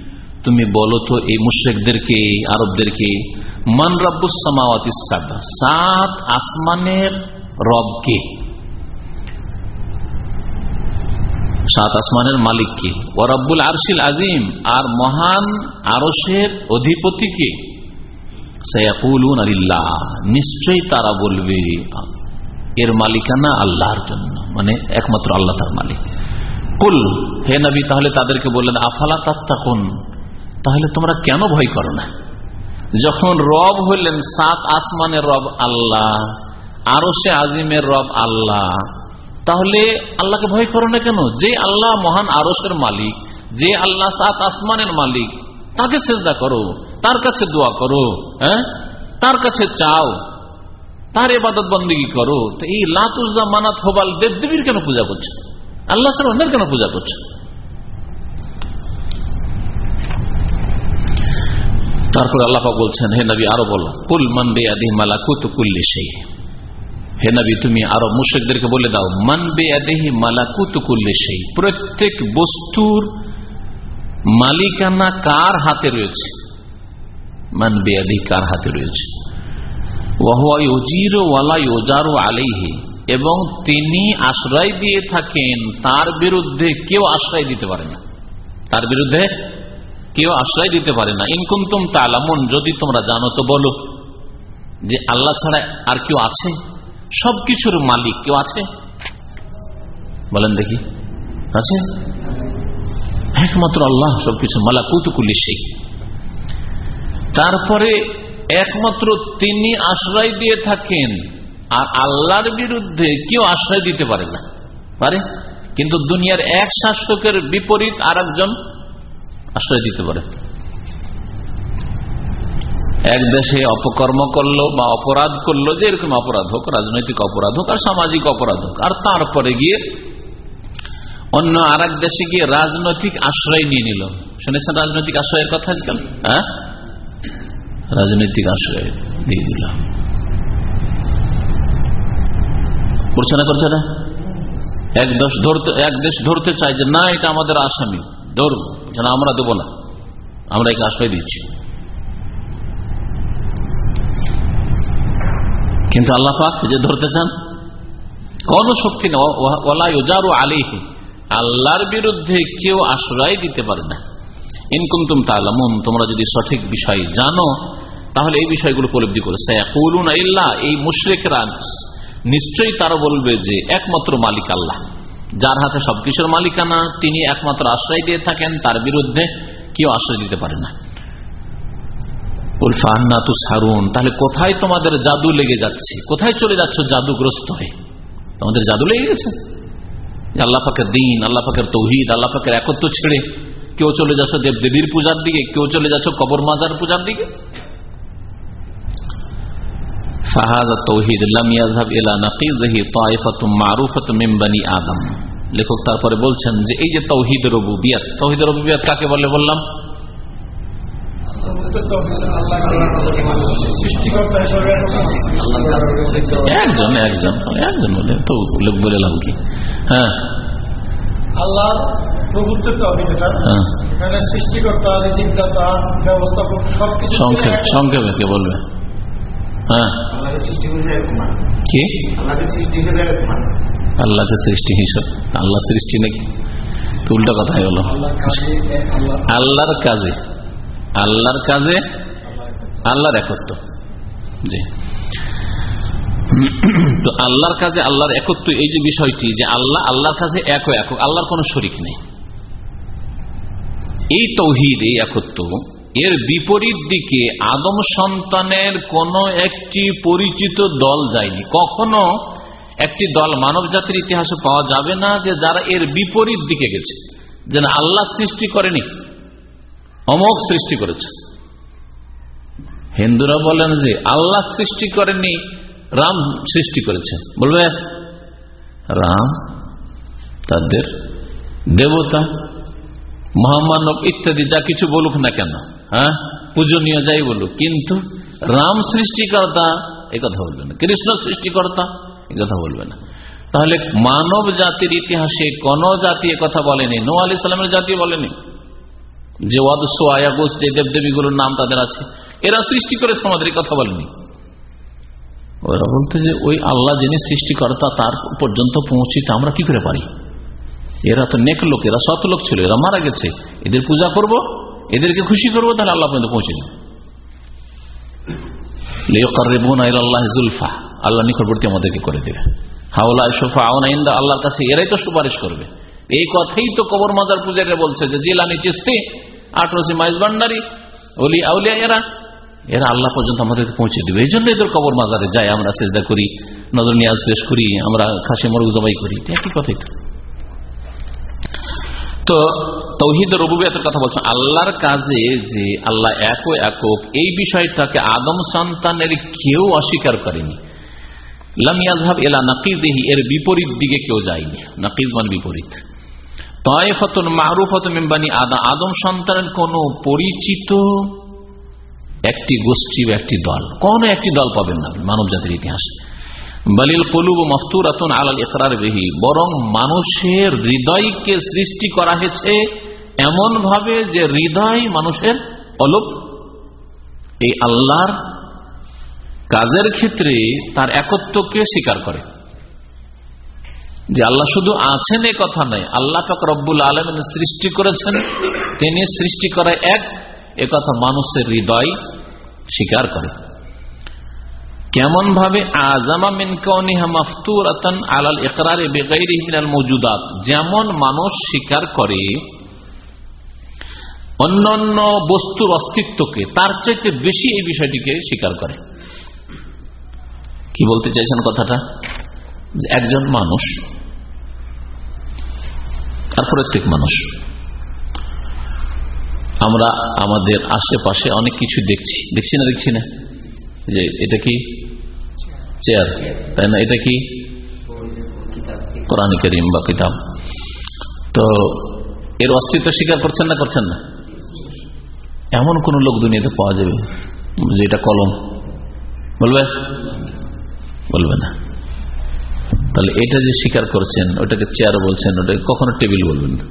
তুমি বলো তো এই মুশ্রেকদেরকে আরবদেরকে, মান রব্বুসামাওয়াতি সাত আসমানের রবকে। সাত আসমানের মালিককে। ও রব্বুল আরশিল আজিম, আর মহান আরসের অধিপতিকে। নিশ্চয়ই তারা বলবে, এর মালিকানা আল্লাহর জন্য মানে একমাত্র আল্লাহ তার মালিক। কুল, হে নবী, তাহলে তাদেরকে বললেন, আফালা তাত্তাকুন? তাহলে তোমরা কেন ভয় করো না? যখন রব হইলেন সাত আসমানের রব আল্লাহ, আরও সে আজিমের রব আল্লাহ, তাহলে আল্লাহকে ভয় করো না কেন? যে আল্লাহ মহান আরসের মালিক, যে আল্লাহ সাত আসমানের মালিক, তাকে চেষ্টা করো, তার কাছে দোয়া করো হ্যাঁ? তার কাছে চাও, তার এবাদত বন্দী করো। তো এই লাতুজা মানাত হবাল দেবদেবীর কেন পূজা করছে? আল্লাহ অন্যের কেন পূজা করছে? তারপরে আল্লাপা বলছেন, হে নবী, আরও বলো। কুল মানবে আদি মালাকুত কুল্লি সেই হে নবী, তুমি আরও মুশেকদেরকে বলে দাও মানবে আদেহি মালাকুত কুল্লি সেই প্রত্যেক বস্তুর মালিকানা কার হাতে রয়েছে? মানবে আদি কার হাতে রয়েছে? এবং তিনি আশ্রয় দিয়ে থাকেন, তার বিরুদ্ধে কেউ আশ্রয় দিতে পারে না। তার বিরুদ্ধে কেউ আশ্রয় দিতে পারে না। ইনকুন্তুম তালামুন, যদি তোমরা জানো তো বলো যে আল্লাহ ছাড়া আর কেউ আছে? সবকিছুর মালিক কেউ আছে? বলেন দেখি। আছে? একমাত্র আল্লাহ সবকিছু মালাকুতুকুলি সেই। তারপরে একমাত্র তিনি আশ্রয় দিয়ে থাকেন, আর আল্লাহর বিরুদ্ধে কেউ আশ্রয় দিতে পারে না। পারে? কিন্তু দুনিয়ার এক শাসকের বিপরীত আর একজন আশ্রয় দিতে পারে। এক দেশে অপকর্ম করল বা অপরাধ করল যে এরকম অপরাধ হোক, রাজনৈতিক অপরাধ হোক, আর সামাজিক অপরাধ হোক, আর তারপরে গিয়ে অন্য আর দেশে গিয়ে রাজনৈতিক আশ্রয় নিয়ে নিল। শুনেছেন রাজনৈতিক আশ্রয়ের কথা আজকাল? হ্যাঁ? রাজনৈতিক আশ্রয় দিয়ে দিল। করছে না করছে না? এক দেশ ধরতে, এক দেশ ধরতে চাই যে, না, এটা আমাদের আসামি ধরব যেন আমরা দেবো না। আমরা একে আশ্রয় দিচ্ছি। কিন্তু আল্লাহ পাক যে ধরতে চান, কোন শক্তি নেই। আলিহি আল্লাহর বিরুদ্ধে কেউ আশ্রয় দিতে পারে না। ইনকুমতুম তালামুন তোমরা যদি সঠিক বিষয় জানো, তাহলে এই বিষয়গুলো উপলব্ধি করে। ইল্লা, এই মুশ্রিকরা নিশ্চয়ই তারা বলবে যে একমাত্র মালিক আল্লাহ। যার হাতে সবকিছুর মালিকানা, তিনি একমাত্র আশ্রয় দিয়ে থাকেন, তার বিরুদ্ধে কেউ আশ্রয় দিতে পারে না। তাহলে কোথায় তোমাদের জাদু লেগে যাচ্ছে? কোথায় চলে যাচ্ছ জাদুগ্রস্ত হয়ে? তোমাদের জাদু লেগে গেছে? আল্লাহ পাকের দিন, আল্লাহ তৌহিদ, আল্লাহ পাকের একত্র ছেড়ে কেউ চলে যাচ্ছ দেব দেবীর পূজার দিকে, কেউ চলে যাচ্ছ কবর মাজার পূজার দিকে? আদম লেখক তারপরে বলছেন যে এই যে তৌহিদ রবু বিয়াত তৌহিদ রবু বিয়াত কাকে বলে বললাম? একজন একজন একজন বলে তো লোক বলে লাভ কি? হ্যাঁ। এটা হ্যাঁ। সংক্ষেপে কে বলবে? হ্যাঁ। আল্লাহকে সৃষ্টি হিসেবে কি? আল্লাহকে সৃষ্টি আল্লাহ সৃষ্টি নাকি? তো উল্টা হলো আল্লাহর কাজে আল্লাহর কাজে। আল্লাহর একত্র জি। তো আল্লাহর কাজে আল্লাহর একত্র এই যে বিষয়টি যে আল্লাহ আল্লাহর কাছে এক একক আল্লাহর কোনো শরিক নেই। এই তৌহিদ এই একত্র এর বিপরীত দিকে আদম সন্তানের কোন একটি পরিচিত দল যায়নি। কখনো একটি দল মানব জাতির ইতিহাসে পাওয়া যাবে না যে যারা এর বিপরীত দিকে গেছে। যেন আল্লাহ সৃষ্টি করেনি অমোক সৃষ্টি করেছে। হিন্দুরা বলেন যে আল্লাহ সৃষ্টি করেনি, রাম সৃষ্টি করেছে। বলবে, রাম তাদের দেবতা, মহামানব ইত্যাদি যা কিছু বলুক না কেন? হ্যাঁ? পূজনীয় যাই বলুক কিন্তু রাম সৃষ্টিকর্তা কথা বলবে না। কৃষ্ণ সৃষ্টিকর্তা কথা বলবে না। তাহলে মানব জাতির ইতিহাসে কোন জাতি কথা বলেনি? নো আলি সালামের জাতি বলেনি? যে ওয়াদস আয়াগুস যে দেবদেবীগুলোর নাম তাদের আছে, এরা সৃষ্টি করেছে আমাদের কথা বলেনি। ওরা বলতে যে ওই আল্লাহ যিনি সৃষ্টিকর্তা, তার পর্যন্ত পৌঁছিতে আমরা কি করে পারি? এরা তো নেক লোক, এরা সত লোক ছিল, এরা মারা গেছে। এদের পূজা করব এদেরকে খুশি করব, তাহলে আল্লাহ পৌঁছে আল্লাহ নিকটবর্তী আমাদেরকে করে দেবে। হাওলা আল্লাহর কাছে এরাই তো সুপারিশ করবে। এই কথাই তো কবর মাজার পূজারে বলছে যে, জিলানি চিস্তি আটরসি মাইজ ভান্ডারি অলি আউলিয়া এরা এরা আল্লাহ পর্যন্ত আমাদেরকে পৌঁছে দেবে। এই জন্য এদের কবর মাজারে যাই, আমরা চেষ্টা করি, নজর নিয়াজ পেশ করি, আমরা খাসি মরুক জবাই করি। একই কথাই তো। তো তৌহিদ রবুবিয়াতের কথা বলছেন, আল্লাহর কাজে যে আল্লাহ এক একক এই বিষয়টাকে আদম সন্তানের কেউ অস্বীকার করেনি। লামিয়াজহাব এলা নাকিদেহি এর বিপরীত দিকে কেউ যায়নি। নাকিদ মান বিপরীত। তয়ফতন মারুফত মেম্বানি আদা, আদম সন্তানের কোন পরিচিত একটি গোষ্ঠী বা একটি দল, কোন একটি দল পাবেন না মানব জাতির ইতিহাসে। বালিল কলুব মস্তুরাতন আলাল ইকরার বেহি। বরং মানুষের হৃদয়কে সৃষ্টি করা হয়েছে এমন ভাবে যে হৃদয় মানুষের অলোপ। এই আল্লাহর কাজের ক্ষেত্রে তার একত্বকে স্বীকার করে। যে আল্লাহ শুধু আছেন এ কথা নয়, আল্লাহ পাক রব্বুল আলমেন সৃষ্টি করেছেন, তিনি সৃষ্টি করে এক, এ কথা মানুষের হৃদয় স্বীকার করে। কেমন ভাবে আজামা যেমন মানুষ স্বীকার করে অন্যান্য বস্তুর অস্তিত্বকে, তার চাইতে বেশি এই বিষয়টিকে স্বীকার করে। কি বলতে চাইছেন কথাটা? একজন মানুষ, আর প্রত্যেক মানুষ। আমরা আমাদের আশেপাশে অনেক কিছু দেখছি। দেখছি না দেখছি না? যে এটা কি? চেয়ার তাই না এটা কি কোরআন করিম বা কিতাব তো এর অস্তিত্ব স্বীকার করছেন না করছেন না এমন কোন লোক দুনিয়াতে পাওয়া যাবে যে এটা কলম বলবে বলবে না তাহলে এটা যে স্বীকার করছেন ওটাকে চেয়ার বলছেন ওটাকে কখনো টেবিল বলবেন না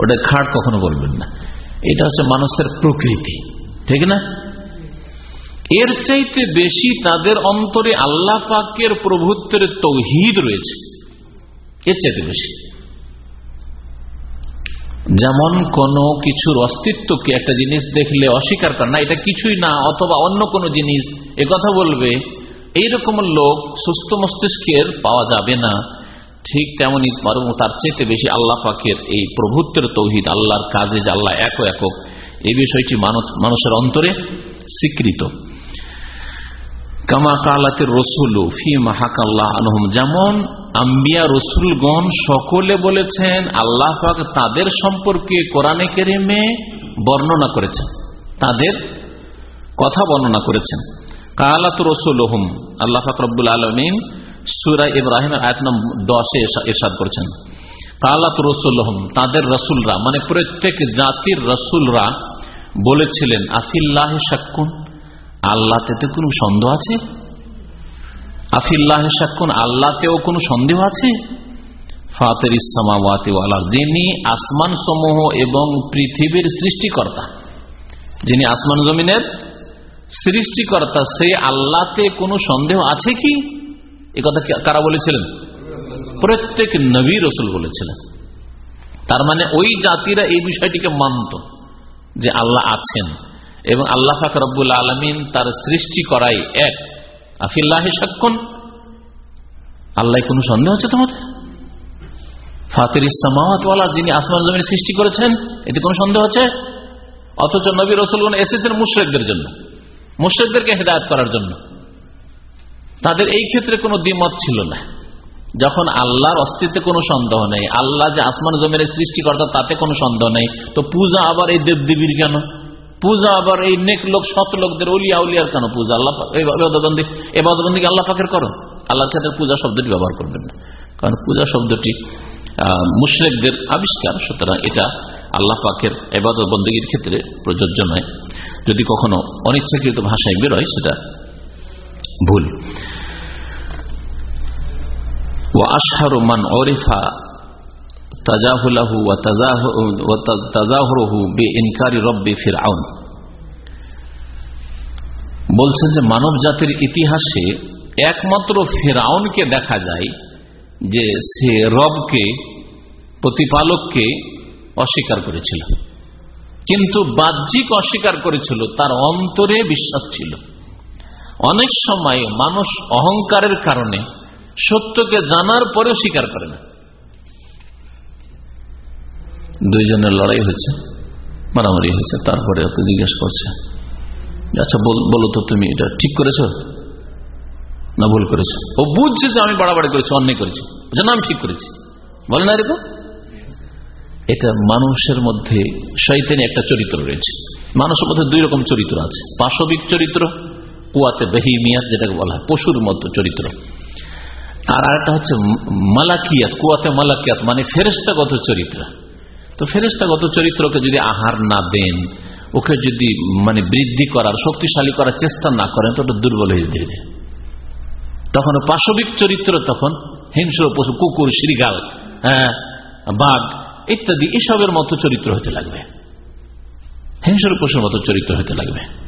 ওটা খাট কখনো বলবেন না এটা হচ্ছে মানুষের প্রকৃতি ঠিক না এর চাইতে বেশি তাদের অন্তরে আল্লাহ পাকের প্রভুত্বের তৌহিদ রয়েছে। এর চাইতে বেশি। যেমন কোন কিছুর অস্তিত্বকে একটা জিনিস দেখলে অস্বীকার করে, না, এটা কিছুই না, অথবা অন্য কোনো জিনিস কথা বলবে, এইরকম লোক সুস্থ মস্তিষ্কের পাওয়া যাবে না। ঠিক তেমনই বরং তার চেয়ে বেশি আল্লাহ পাকের এই প্রভুত্বের তৌহিদ, আল্লাহর কাজে যে আল্লাহ এক একক এই বিষয়টি মানুষের অন্তরে স্বীকৃত। কামা কালাতের রসুল ফি মাহাকাল্লাহ আনহম। যেমন আম্বিয়া রসুলগণ সকলে বলেছেন, আল্লাহ পাক তাদের সম্পর্কে কোরআনে কেরিমে বর্ণনা করেছেন। তাদের কথা বর্ণনা করেছেন। কালাত রসুল হুম আল্লাহ ফাকরুল আলমিন সুরা ইব্রাহিমের আয়তনাম দশে এরশাদ করছেন। কালাত রসুল হুম তাদের রসুলরা মানে প্রত্যেক জাতির রসুলরা বলেছিলেন, আফিল্লাহ শাক্কুন আল্লাহতে কোনো সন্দেহ আছে? আফিল্লাহ শাক্কুন আল্লাহতেও কোনো সন্দেহ আছে? ফাতের ইসলামাওয়াতে যিনি আসমান সমূহ এবং পৃথিবীর সৃষ্টিকর্তা, যিনি আসমান জমিনের সৃষ্টিকর্তা, সে আল্লাহতে কোনো সন্দেহ আছে কি? এ কথা কারা বলেছিলেন? প্রত্যেক নবী রসুল বলেছিলেন। তার মানে ওই জাতিরা এই বিষয়টিকে মানত যে আল্লাহ আছেন। এবং আল্লাহ ফাক রব্বুল আলমিন তার সৃষ্টি করাই এক। আফিল্লাহ সাক্ষণ আল্লাহ কোনো সন্দেহ আছে তোমাদের? ফাতির ইসলামাওয়ালা যিনি আসমান জমির সৃষ্টি করেছেন, এতে কোনো সন্দেহ আছে? অথচ নবী রসুল এসেছেন মুশ্রেকদের জন্য, মুশ্রেকদেরকে হেদায়ত করার জন্য। তাদের এই ক্ষেত্রে কোনো দ্বিমত ছিল না। যখন আল্লাহর অস্তিত্বে কোনো সন্দেহ নেই, আল্লাহ যে আসমান জমির সৃষ্টিকর্তা, তাতে কোনো সন্দেহ নেই। তো পূজা আবার এই দেবদেবীর কেন? পূজা আবার এই নেক লোক শত লোকদের অলিয়া উলিয়ার কেন পূজা? আল্লাহ এবাদবন্দি আল্লাহ পাকের করো। আল্লাহর ক্ষেত্রে পূজা শব্দটি ব্যবহার করবেন না। কারণ পূজা শব্দটি মুশরেকদের আবিষ্কার, সুতরাং এটা আল্লাহ পাকের এবাদত বন্দীর ক্ষেত্রে প্রযোজ্য নয়। যদি কখনো অনিচ্ছাকৃত ভাষায় বেরোয়, সেটা ভুল। ও আশারু মান ওরিফা তাজাহুলাহু তাজাহরহু বে ইনকারি রব্বে ফির আউন বলছেন যে মানব জাতির ইতিহাসে একমাত্র ফেরাউনকে দেখা যায় যে সে রবকে, প্রতিপালককে অস্বীকার করেছিল। কিন্তু বাহ্যিক অস্বীকার করেছিল, তার অন্তরে বিশ্বাস ছিল। অনেক সময় মানুষ অহংকারের কারণে সত্যকে জানার পরেও স্বীকার করে না। দুইজনের লড়াই হয়েছে, মারামারি হয়েছে, তারপরে ওকে জিজ্ঞেস করছে আচ্ছা বলো তো তুমি এটা ঠিক করেছ না ভুল করেছ? ও বুঝছে যে আমি বাড়াবাড়ি করেছি, অন্যায় করেছি। না, আমি ঠিক করেছি। বলে না এরকম এটা মানুষের মধ্যে শৈতানি একটা চরিত্র রয়েছে। মানুষের মধ্যে দুই রকম চরিত্র আছে। পাশবিক চরিত্র, কুয়াতে বেহি বেহিমিয়াত, যেটাকে বলা হয়, পশুর মতো চরিত্র। আর আরেকটা হচ্ছে মালাকিয়াত, কুয়াতে মালাকিয়াত মানে ফেরেস্তাগত চরিত্র। তো ফেরেস্তাগত চরিত্রকে যদি আহার না দেন, ওকে যদি মানে বৃদ্ধি করার, শক্তিশালী করার চেষ্টা না করেন, তো ওটা দুর্বল হয়ে ধীরে ধীরে তখন পাশবিক চরিত্র তখন, হিংস্র পশু, কুকুর শ্রীগাল হ্যাঁ বাঘ ইত্যাদি, এসবের মতো চরিত্র হতে লাগবে। হিংস্র পশুর মতো চরিত্র হতে লাগবে।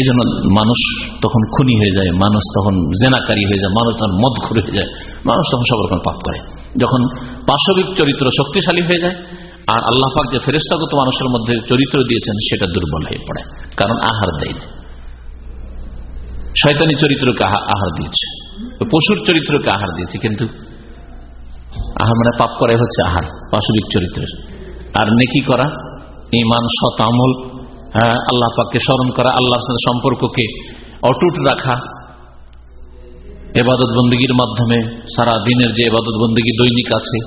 এই জন্য মানুষ তখন খুনি হয়ে যায়, মানুষ তখন জেনাকারী হয়ে যায়, মানুষ তখন মদ হয়ে যায়, মানুষ তখন সব রকম পাপ করে। যখন পাশবিক চরিত্র শক্তিশালী হয়ে যায়, আর আল্লাহ পাক যে ফেরেস্তাগত মানুষের মধ্যে চরিত্র দিয়েছেন, সেটা দুর্বল হয়ে পড়ে, কারণ আহার দেয় শয়তানি চরিত্রকে আহার দিয়েছে, পশুর চরিত্রকে আহার দিয়েছে, কিন্তু আহার মানে পাপ করাই হচ্ছে আহার, পাশবিক চরিত্রের। আর নেকি করা ইমান হ্যাঁ আল্লাহ পাককে স্মরণ করা, আল্লাহর সাথে সম্পর্ককে অটুট রাখা। এবাদত বন্দীগীর মাধ্যমে সারা দিনের যে এবাদত বন্দীগী দৈনিক আছে,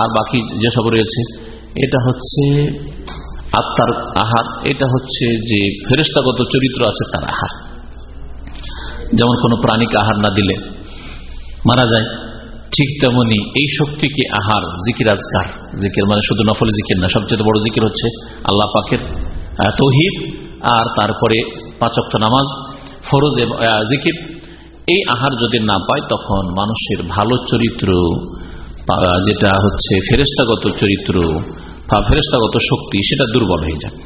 আর বাকি যেসব রয়েছে, এটা হচ্ছে আত্মার আহার, এটা হচ্ছে যে ফেরেস্তাগত চরিত্র আছে, তার আহার। যেমন কোনো প্রাণীকে আহার না দিলে মারা যায়, ঠিক তেমনি এই শক্তিকে আহার, জিকির আজকার। জিকির মানে শুধু নফল জিকির না, সবচেয়ে বড় জিকির হচ্ছে আল্লাহ পাকের তহিদ আর তারপরে পাঁচক্ত নামাজ, ফরোজ জিকির। এই আহার যদি না পায়, তখন মানুষের ভালো চরিত্র যেটা হচ্ছে ফেরেস্তাগত চরিত্র বা ফেরেস্তাগত শক্তি, সেটা দুর্বল হয়ে যায়।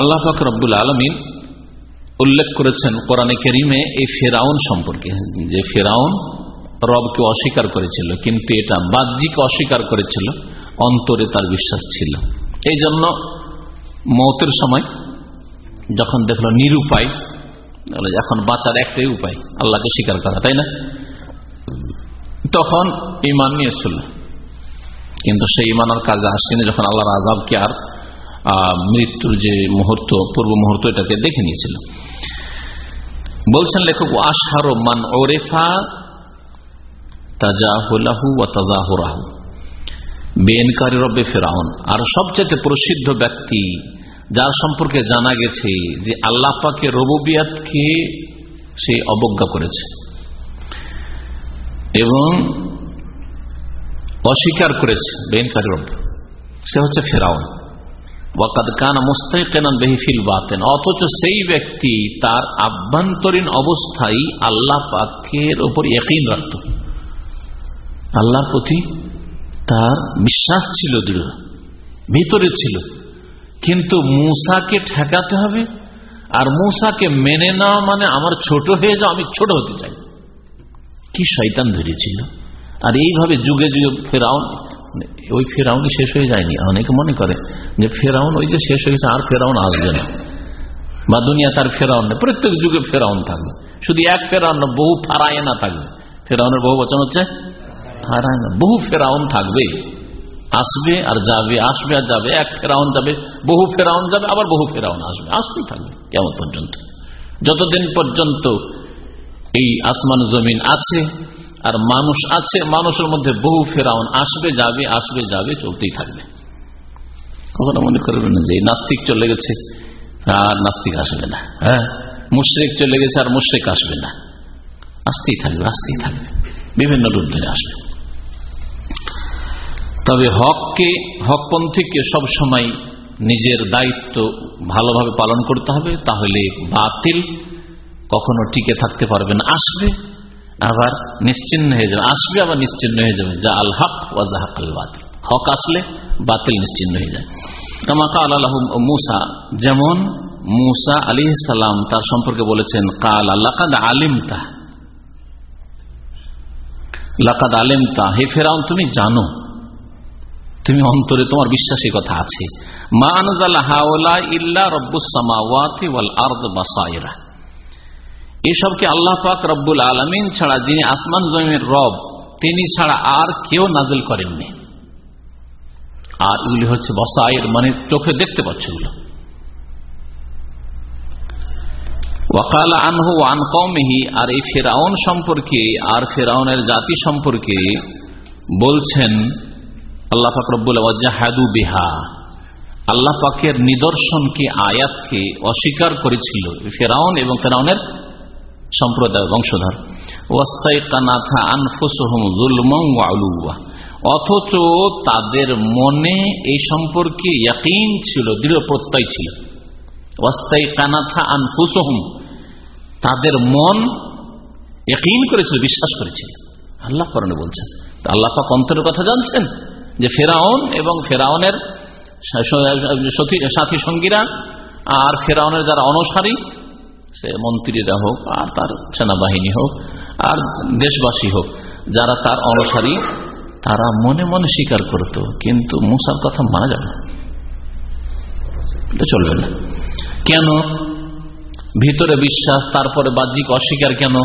আল্লাহ পাক রব্বুল আলমিন উল্লেখ করেছেন কোরআনে কেরিমে এই ফেরাউন সম্পর্কে, যে ফেরাউন রবকে অস্বীকার করেছিল, কিন্তু এটা বাহ্যিক অস্বীকার করেছিল, অন্তরে তার বিশ্বাস ছিল। এই জন্য মতের সময় যখন দেখল নিরুপায় এখন বাঁচার একটাই উপায়, আল্লাহকে স্বীকার করা, তাই না? তখন ইমান নিয়ে এসছিল। কিন্তু সেই ইমান আর কাজে আসছেনি যখন আল্লাহর আজাবকে আর মৃত্যুর যে মুহূর্ত, পূর্ব মুহূর্ত এটাকে দেখে নিয়েছিল। বলছেন লেখক আশার মান ওরেফা তাজাহুলাহু ও তাজাহুরাহু। বেনকারী রব্বে ফেরাউন, আর সবচেয়ে প্রসিদ্ধ ব্যক্তি যার সম্পর্কে জানা গেছে যে আল্লাহ পাকে রবুবিয়াতকে সে অবজ্ঞা করেছে এবং অস্বীকার করেছে বেনকারী রব সে হচ্ছে ফেরাউন। ওয়াকাদ কানা মুস্তাইকান বেহিফিল বাতেন, অথচ সেই ব্যক্তি তার আভ্যন্তরীণ অবস্থায় আল্লাহ পাকের উপর একই রাখত। আল্লাহর প্রতি তার বিশ্বাস ছিল দৃঢ়, ভিতরে ছিল। কিন্তু মূসাকে ঠেকাতে হবে আর মূসাকে মেনে নেওয়া মানে আমার ছোট হয়ে যাও, আমি ছোট হতে চাই। কি শয়তান ধরেছিল? আর এইভাবে যুগে যুগে ফেরাউন, ওই ফেরাউনই শেষ হয়ে যায়নি। অনেকে মনে করে যে ফেরাউন ওই যে শেষ হয়ে গেছে, আর ফেরাউন আসবে না। বা দুনিয়া তার ফেরাউন নেই, প্রত্যেক যুগে ফেরাউন থাকবে। শুধু এক ফেরাউন না, বহু ফারায় না থাকবে। ফেরাউনের বহু বচন হচ্ছে বহু ফেরাউন থাকবে। আসবে আর যাবে, আসবে আর যাবে। এক ফেরাউন যাবে, বহু ফেরাউন যাবে, আবার বহু ফেরাউন আসবে। আসতেই থাকবে কেমন পর্যন্ত। যতদিন পর্যন্ত এই আসমান জমিন আছে আর মানুষ আছে, মানুষের মধ্যে বহু ফেরাউন আসবে, যাবে আসবে, যাবে, চলতেই থাকবে। কখনো মনে করবেন না যে নাস্তিক চলে গেছে আর নাস্তিক আসবে না হ্যাঁ? মুশ্রিক চলে গেছে আর মুশ্রিক আসবে না। আসতেই থাকবে আসতেই থাকবে। বিভিন্ন রূপ ধরে আসবে। তবে হককে, হকপন্থীকে সবসময় নিজের দায়িত্ব ভালোভাবে পালন করতে হবে, তাহলে বাতিল, কখনো টিকে থাকতে পারবে না আসবে, আবার নিশ্চিন্ন হয়ে যাবে, আসবে, আবার নিশ্চিন্ন হয়ে যাবে, যা আল হক ওয়াজাহাক আল বাতিল। হক আসলে বাতিল, নিশ্চিন্ন হয়ে যায়। কামাকা আল্লাহ মুসা, যেমন মুসা আলী সালাম তার সম্পর্কে বলেছেন, কাল আল্লাকাদ আলিমতা। লাকাদ আলেমতা, হে ফেরাউন, তুমি জানো তুমি অন্তরে তোমার বিশ্বাসী কথা আছে। মা হাওলা ইল্লা এসবকে আল্লাহ পাক রব্বুল আলমিন ছাড়া যিনি আসমান জমির রব, তিনি ছাড়া আর কেউ নাজেল করেননি। আর এগুলি হচ্ছে বসায়ের মানে চোখে দেখতে পাচ্ছে এগুলো। ওয়াকাল আনহু আন কৌমিহি আর এই ফেরাউন সম্পর্কে, আর ফেরাউনের জাতি সম্পর্কে বলছেন আল্লাহ পাক রব্বুল বিহা। আল্লাহ পাকের নিদর্শনকে, আয়াতকে অস্বীকার করেছিল ফেরাউন এবং ফেরাউনের সম্প্রদায়, বংশধর। অথচ তাদের মনে এই সম্পর্কে ইয়াকিন ছিল, দৃঢ় প্রত্যয় ছিল। ওয়াস্তাই কানাথা আনফুসহম, তাদের মন ইয়াকিন করেছিল, বিশ্বাস করেছিল। আল্লাহ করণে বলছেন। আল্লাহ পাক অন্তরের কথা জানছেন? যে ফেরাউন এবং ফেরাউনের সাথী সঙ্গীরা আর ফেরাউনের যারা অনসারী, সে মন্ত্রীরা হোক আর তার সেনাবাহিনী হোক আর দেশবাসী হোক, যারা তার অনুসারী, তারা মনে মনে স্বীকার করত, কিন্তু মুসার কথা মানা যাবে না। চলবে না। কেন? ভিতরে বিশ্বাস, তারপরে বাহ্যিক অস্বীকার কেন?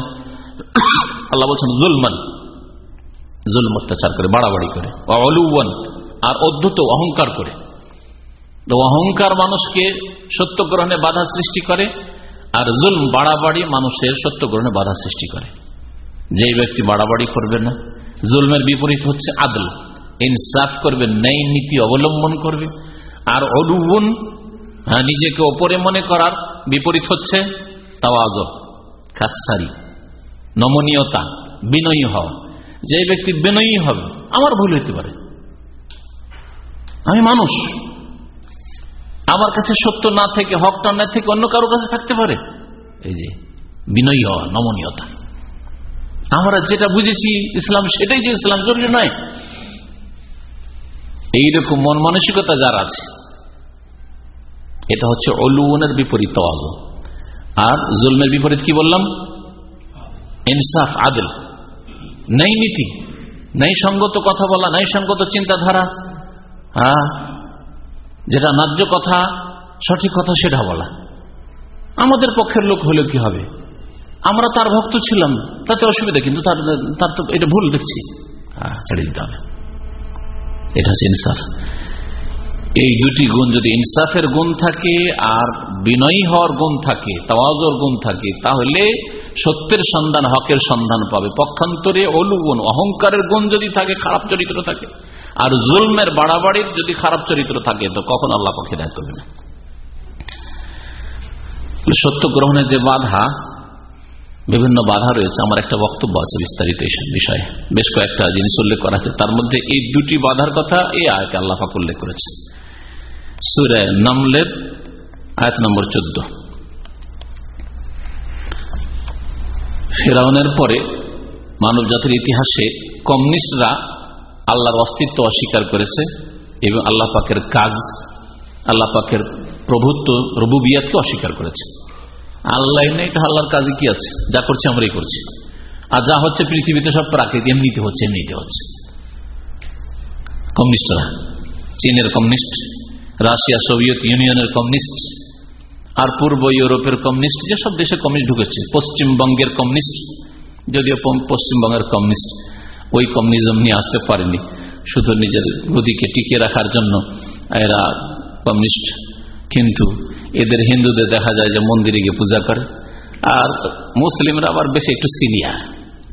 আল্লাহ বলছেন, জুলমান। জুলম অত্যাচার করে, বাড়াবাড়ি করে অলুবন আর অদ্ভুত অহংকার করে। তো অহংকার মানুষকে সত্য গ্রহণে বাধা সৃষ্টি করে, আর জুলম, বাড়াবাড়ি মানুষের সত্য গ্রহণে বাধা সৃষ্টি করে। যে ব্যক্তি বাড়াবাড়ি করবে না, জুলমের বিপরীত হচ্ছে আদল। ইনসাফ করবে, ন্যায় নীতি অবলম্বন করবে, আর অলুবন নিজেকে ওপরে মনে করার বিপরীত হচ্ছে তাওয়াজ, খাকসারি, নমনীয়তা, বিনয়ী হওয়া। যে ব্যক্তি বিনয়ী হবে, আমার ভুল হইতে পারে। আমি মানুষ। আমার কাছে সত্য না থেকে, হকটা না থেকে অন্য কারও কাছে থাকতে পারে? এই যে, বিনয়ী হওয়া, নমনীয়তা। আমরা যেটা বুঝেছি, ইসলাম সেটাই যে ইসলাম জরুরি নয়। এইরকম মন মানসিকতা যার আছে, এটা হচ্ছে অলুনের বিপরীত আর জুলমের বিপরীত কি বললাম? ইনসাফ, আদিল। নেই নীতি নেই সঙ্গত কথা বলা নেই সঙ্গত চিন্তাধারা হ্যাঁ? যেটা ন্যায্য কথা সঠিক কথা সেটা বলা। আমাদের পক্ষের লোক হলে কি হবে? আমরা তার ভক্ত ছিলাম তাতে অসুবিধা কিন্তু তার তার তো এটা ভুল দেখছি। হ্যাঁ, ছেড়ে দিতে হবে। এটা হচ্ছে ইনসাফ এই দুটি গুণ যদি ইনসাফের গুণ থাকে আর বিনয়ী হওয়ার গুণ থাকে, তাওয়াজর গুণ থাকে, তাহলে সত্যের সন্ধান, হকের সন্ধান পাবে। পক্ষান্তরে অলুগুণ অহংকারের গুণ যদি থাকে, খারাপ চরিত্র থাকে। আর জুলমের বাড়াবাড়ির যদি খারাপ চরিত্র থাকে, তো কখন আল্লাহ পক্ষে দায়িত্ব হবে না সত্য গ্রহণের যে বাধা, বিভিন্ন বাধা রয়েছে, আমার একটা বক্তব্য আছে বিস্তারিত বিষয়ে। বেশ কয়েকটা জিনিস উল্লেখ করা আছে। তার মধ্যে এই দুটি বাধার কথা এই আয়তে আল্লাহাক উল্লেখ করেছে নামলের আয়াত নম্বর চোদ্দ। ফেরাউনের পরে মানব জাতির ইতিহাসে কমিউনিস্টরা আল্লাহর অস্তিত্ব অস্বীকার করেছে এবং আল্লাহ পাকের কাজ, আল্লাহ পাকের প্রভুত্ব, রবুবিয়াতকে অস্বীকার করেছে। আল্লাহ নেই তো আল্লাহর কাজে কি আছে? যা করছে আমরাই করছি। আর যা হচ্ছে পৃথিবীতে সব প্রাকৃতিক এমনিতে হচ্ছে এমনিতে হচ্ছে। কমিউনিস্টরা, চীনের কমিউনিস্ট রাশিয়া, সোভিয়েত ইউনিয়নের কমিউনিস্ট, আর পূর্ব ইউরোপের কমিউনিস্ট, যেসব দেশে কমিউনিস্ট ঢুকেছে, পশ্চিমবঙ্গের কমিউনিস্ট, যদিও পশ্চিমবঙ্গের কমিউনিস্ট, ওই কমিউনিজম নিয়ে আসতে পারেনি। শুধু নিজের গদিকে টিকিয়ে রাখার জন্য এরা কমিউনিস্ট। কিন্তু এদের হিন্দুদের দেখা যায় যে মন্দিরে গিয়ে পূজা করে, আর মুসলিমরা আবার বেশি একটু সিনিয়র।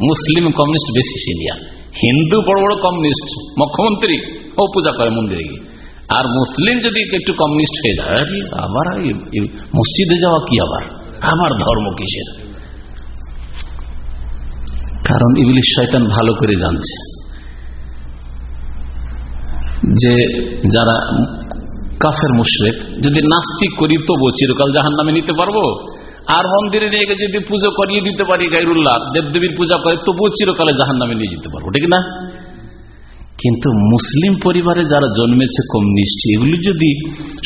মুসলিম কমিউনিস্ট বেশি সিনিয়র। হিন্দু বড় বড় কমিউনিস্ট, মুখ্যমন্ত্রী, ও পূজা করে মন্দিরে গিয়ে। আর মুসলিম যদি একটু কমিউনিস্ট হয়ে যায় আবার মসজিদে যাওয়া কি আবার? আমার ধর্ম কিসের? কারণ ইবলিশ শয়তান ভালো করে জানছে যে যারা কাফের মুশরেক, যদি নাস্তিক করি তবু চিরকাল জাহান নামে নিতে পারব। আর মন্দিরে নিয়ে যদি পুজো করিয়ে দিতে পারি গাইরুল্লাহ দেবদেবীর পূজা করে, তবুও চিরকালে জাহান নামে নিয়ে যেতে পারব, ঠিক না? কিন্তু মুসলিম পরিবারে যারা জন্মেছে কমিউনিস্ট, এগুলি যদি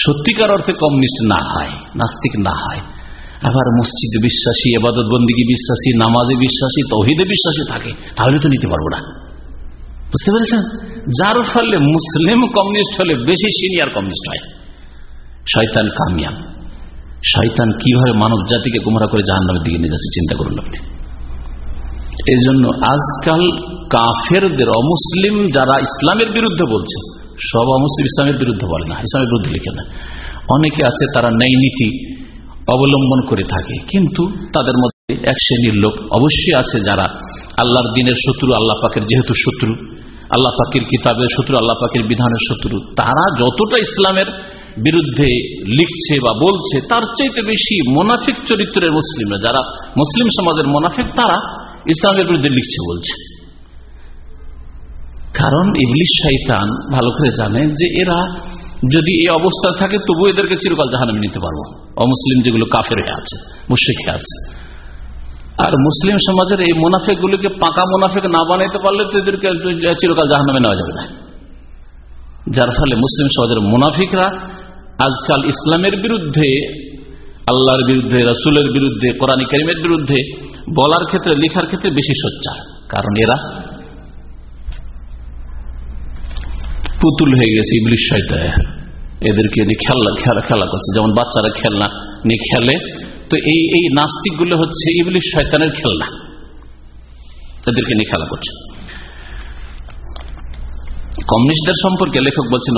সত্যিকার অর্থে কমিউনিস্ট না হয়, নাস্তিক না হয়, আবার মসজিদে বিশ্বাসী, এবাদত বন্দিকে বিশ্বাসী, নামাজে বিশ্বাসী, তহিদে বিশ্বাসী থাকে, তাহলে তো নিতে পারব না। বুঝতে পেরেছেন? যার ফলে মুসলিম কমিউনিস্ট হলে বেশি সিনিয়র কমিউনিস্ট হয়। শয়তান কামিয়ান শয়তান কীভাবে মানব জাতিকে গুমরা করে জাহান নামের দিকে নিয়ে যাচ্ছে, চিন্তা করুন আপনি। এই জন্য আজকাল কাফেরদের অমুসলিম যারা ইসলামের বিরুদ্ধে বলছে, সব অমুসলিম ইসলামের বিরুদ্ধে বলে না, ইসলামের বিরুদ্ধে লিখে না। অনেকে আছে তারা ন্যায় নীতি অবলম্বন করে থাকে, কিন্তু তাদের মধ্যে এক শ্রেণির লোক অবশ্যই আছে যারা আল্লাহর দিনের শত্রু, আল্লাহ পাকের যেহেতু শত্রু, আল্লাহ পাকের কিতাবের শত্রু, আল্লাহ পাকের বিধানের শত্রু, তারা যতটা ইসলামের বিরুদ্ধে লিখছে বা বলছে, তার চাইতে বেশি মোনাফিক চরিত্রের মুসলিমরা, যারা মুসলিম সমাজের মোনাফিক, তারা ইসলামের বিরুদ্ধে লিখছে, বলছে। কারণ ইবলিশ শৈতান ভালো করে জানে যে এরা যদি এই অবস্থা থাকে, তবু এদেরকে চিরকাল জাহানামে নিতে পারব অমুসলিম যেগুলো কাফের আছে মুশ্রিকে আছে। আর মুসলিম সমাজের এই মোনাফেক গুলিকে পাকা মোনাফেক না বানাইতে পারলে তো এদেরকে চিরকাল জাহানামে নেওয়া যাবে না। যার ফলে মুসলিম সমাজের মুনাফিকরা আজকাল ইসলামের বিরুদ্ধে আল্লাহর বিরুদ্ধে, রসুলের বিরুদ্ধে, কোরআনী করিমের বিরুদ্ধে বলার ক্ষেত্রে, লেখার ক্ষেত্রে বেশি সোচ্চার। কারণ এরা পুতুল হয়ে গেছে ইবলিশ শয়তায় এদেরকে খেলা খেলা খেলা করছে। যেমন বাচ্চারা খেলনা নিয়ে খেলে, তো এই এই নাস্তিকগুলো হচ্ছে ইবলিশ শয়তানের খেলনা। এদেরকে নিয়ে খেলা করছে। কমিউনিস্টদের সম্পর্কে লেখক বলছেন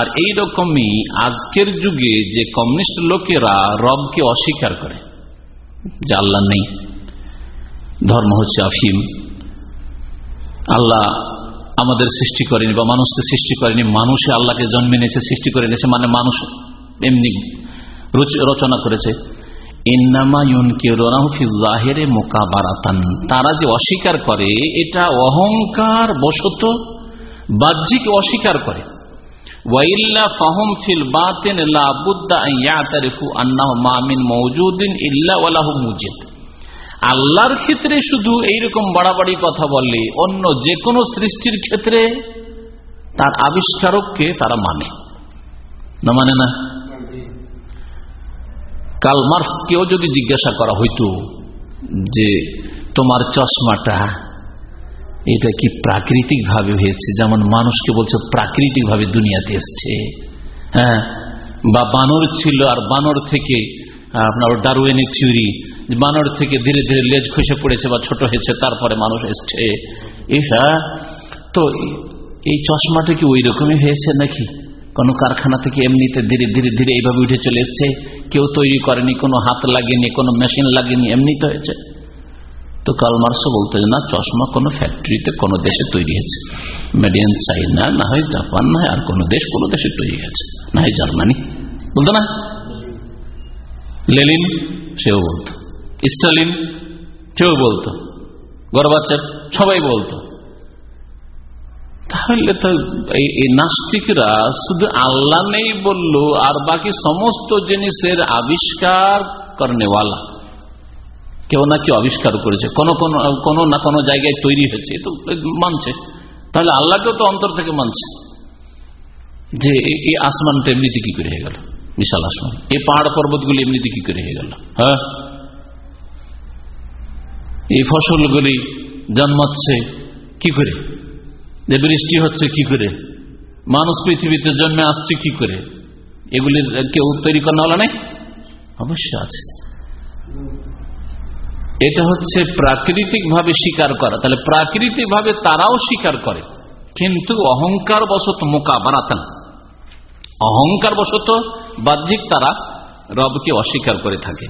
আর এই রকমই আজকের যুগে যে কমিউনিস্ট লোকেরা রবকে অস্বীকার করে, যে আল্লাহ নেই, ধর্ম হচ্ছে আফিম আল্লাহ আমাদের সৃষ্টি করেনি বা মানুষকে সৃষ্টি করেনি মানুষে আল্লাহকে জন্মে নিয়েছে, সৃষ্টি করে নিয়েছে মানে মানুষ এমনি রচনা করেছে। তারা যে অস্বীকার করে, এটা অহংকার বশত বাহ্যিক অস্বীকার করে। আল্লাহর ক্ষেত্রে শুধু এইরকম বাড়াবাড়ি কথা বললে অন্য যে কোনো সৃষ্টির ক্ষেত্রে তার আবিষ্কারককে তারা মানে। না মানে না। কালমার্সকেও যদি জিজ্ঞাসা করা হইতো যে তোমার চশমাটা, এটা কি প্রাকৃতিক ভাবে হয়েছে? যেমন মানুষকে বলছে প্রাকৃতিক ভাবে দুনিয়াতে এসছে। হ্যাঁ? বা বানর ছিল আর বানর থেকে আপনার ডারুয়েনি থিওরি বানর থেকে ধীরে ধীরে লেজ খসে পড়েছে বা ছোট হয়েছে, তারপরে মানুষ এসছে। এটা তো এই চশমাটা কি ওই রকমই হয়েছে নাকি? কোন কারখানা থেকে এমনিতে ধীরে ধীরে ধীরে এইভাবে উঠে চলে এসছে? কেউ তৈরি করেনি, কোনো হাত লাগেনি, কোনো মেশিন লাগেনি, এমনি তো হয়েছে। তো কালমার্সও বলতে না, চশমা কোনো ফ্যাক্টরিতে কোনো দেশে তৈরি হয়েছে। মেড ইন চাইনা, না হয় জাপান, না হয় আর কোনো দেশ, কোনো দেশে তৈরি হয়েছে, না হয় জার্মানি। বলতো না? লেলিন সেও বলতো। স্টালিন, সেও বলতো। গর্বাচের, সবাই বলতো। তাহলে তো এই নাস্তিকরা শুধু আল্লাহ নেই বলল, আর বাকি সমস্ত জিনিসের আবিষ্কার করেনেওয়ালা কেউ না কেউ আবিষ্কার করেছে, কোন কোন না কোনো জায়গায় তৈরি হয়েছে তো মানছে। তাহলে আল্লাহকেও তো অন্তর থেকে মানছে। যে এই আসমানটা এমনিতে কি করে হয়ে গেল? বিশাল আসমান। এই পাহাড় পর্বতগুলি এমনিতে কি করে হয়ে গেল? হ্যাঁ? এই ফসলগুলি জন্মাচ্ছে কি করে? যে বৃষ্টি হচ্ছে কি করে? মানুষ পৃথিবীতে জন্মে আসছে কি করে? এগুলির কেউ তৈরি করা করানো নেই? অবশ্যই আছে। এটা হচ্ছে প্রাকৃতিক ভাবে স্বীকার করা। তাহলে প্রাকৃতিক ভাবে তারাও স্বীকার করে। কিন্তু অহংকার বশত মোকাবারাতান। অহংকার বশত বাহ্যিক তারা রবকে অস্বীকার করে থাকে।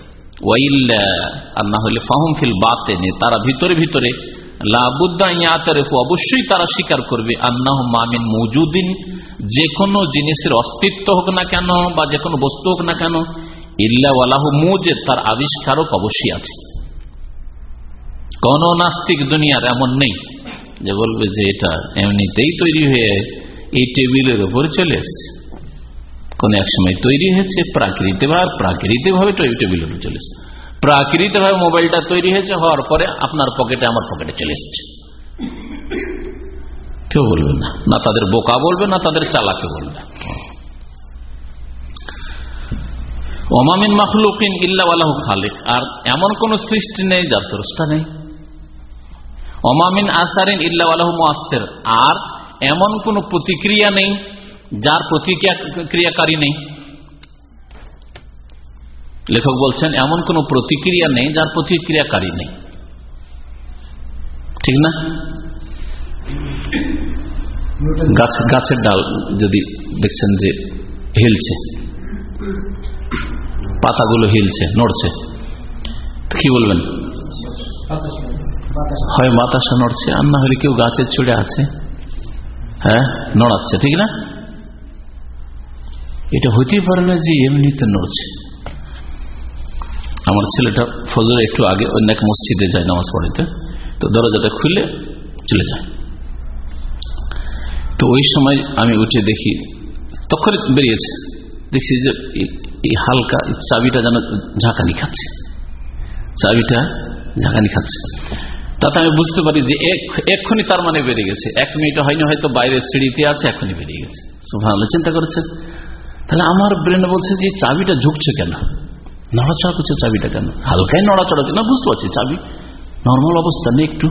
আর না হলে ফাহম ফিল বাতে তারা ভিতরে ভিতরে অবশ্যই তারা স্বীকার করবে আন্না মামিন মজুদিন যে কোনো জিনিসের অস্তিত্ব হোক না কেন বা যে কোনো বস্তু হোক না কেন ইল্লাহ মুজে তার আবিষ্কারক অবশ্যই আছে। কোন নাস্তিক দুনিয়ার এমন নেই যে বলবে যে এটা এমনিতেই তৈরি হয়ে এই টেবিলের উপর চলে এসছে। কোন এক সময় তৈরি হয়েছে, প্রাকৃতিক ভাবে প্রাকৃতিক ভাবে টেবিলের উপর চলে এসছে। প্রাকৃতিক ভাবে মোবাইলটা তৈরি হয়েছে, হওয়ার পরে আপনার পকেটে, আমার পকেটে চলে এসেছে। কেউ বলবে না। না তাদের বোকা বলবে, না তাদের চালাকে বলবে। ওমামিন মাহলুকিন ইল্লাহ খালেক। আর এমন কোন সৃষ্টি নেই, যার স্রষ্টা নেই। অমামিন আসারিন ইল্লাহ মুআসের আর এমন কোন প্রতিক্রিয়া নেই, যার প্রতিক্রিয়াকারী নেই। লেখক বলছেন, এমন কোন প্রতিক্রিয়া নেই যার প্রতিক্রিয়াকারী নেই। ঠিক না? গাছের ডাল যদি দেখছেন যে হিলছে, পাতাগুলো হিলছে, নড়ছে কি বলবেন? হয় বাতাসা নড়ছে, আর না হলে কেউ গাছের ছুড়ে আছে হ্যাঁ নড়াচ্ছে, ঠিক না? এটা হইতেই পারে না যে এমনিতে নড়ছে। আমার ছেলেটা ফজর একটু আগে অন্য এক মসজিদে যায় নামাজ পড়িতে, তো দরজাটা খুলে চলে যায়। তো ওই সময় আমি উঠে দেখি তখন বেরিয়েছে। দেখছি যে এই হালকা চাবিটা যেন ঝাঁকানি খাচ্ছে। চাবিটা ঝাঁকানি খাচ্ছে। তাতে আমি বুঝতে পারি যে এক্ষুনি তার মানে বেড়ে গেছে। এক মিনিট হয়নি, হয়তো বাইরে সিঁড়িতে আছে এখনই বেরিয়ে গেছে। ভালো চিন্তা করেছে তাহলে আমার ব্রেনে বলছে যে চাবিটা ঝুঁকছে কেন? নড়াচড়া করছে চাবিটা কেন? হালকায় নড়াচড়া না, বুঝতে পারছি, চাবি। নর্মাল অবস্থা নেই একটু?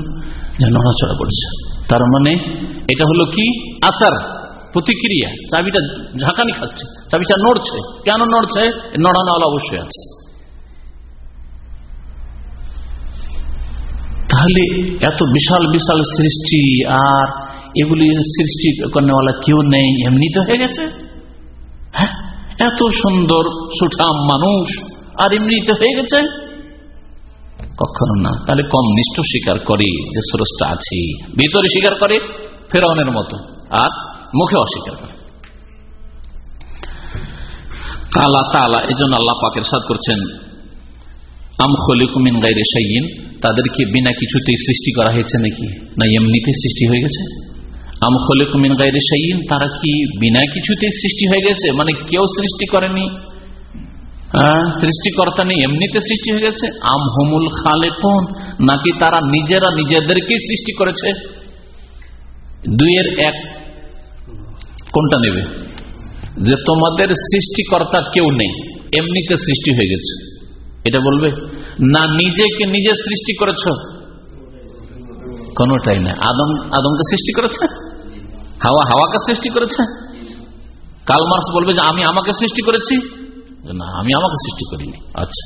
নড়াচড়া করছে। তার মানে এটা হলো কি? আসার প্রতিক্রিয়া। চাবিটা ঝাঁকানি খাচ্ছে, চাবিটা নড়ছে। কেন নড়ছে? নড়ানো অবশ্যই আছে। তাহলে এত বিশাল বিশাল সৃষ্টি আর এগুলি সৃষ্টি করেওয়ালা কেউ নেই এমনি তো হয়ে গেছে? হ্যাঁ? এত সুন্দর, সুঠাম মানুষ আর এমনিতে হয়ে গেছে? কখনো না। তাহলে কম নিষ্ঠ স্বীকার করে যে স্রষ্টা আছে। ভিতরে স্বীকার করে ফেরাউনের মতো, আর মুখে অস্বীকার করে। আল্লাহ তালা এই জন্য আল্লাহ পাকের সাদ করছেন, আম খলিকুমিন তাদেরকে বিনা কিছুতেই সৃষ্টি করা হয়েছে নাকি? না এমনিতে সৃষ্টি হয়ে গেছে? আম খলিকুমিন গাইরে সাইন তারা কি বিনা কিছুতেই সৃষ্টি হয়ে গেছে? মানে কেউ সৃষ্টি করেনি? সৃষ্টিকর্তা নেই, এমনিতে সৃষ্টি হয়ে গেছে। আম হুমুল খালে কোন নাকি তারা নিজেরা নিজেদেরকে সৃষ্টি করেছে? দুইয়ের এক, কোনটা নেবে? যে তোমাদের সৃষ্টিকর্তা কেউ নেই, এমনিতে সৃষ্টি হয়ে গেছে। এটা বলবে, না, নিজেকে নিজে সৃষ্টি করেছ? কোনটাই না। আদম, আদমকে সৃষ্টি করেছে? হাওয়া হাওয়াকে সৃষ্টি করেছে? কালমার্স বলবে যে, আমি আমাকে সৃষ্টি করেছি। না, আমি আমাকে সৃষ্টি করিনি। আচ্ছা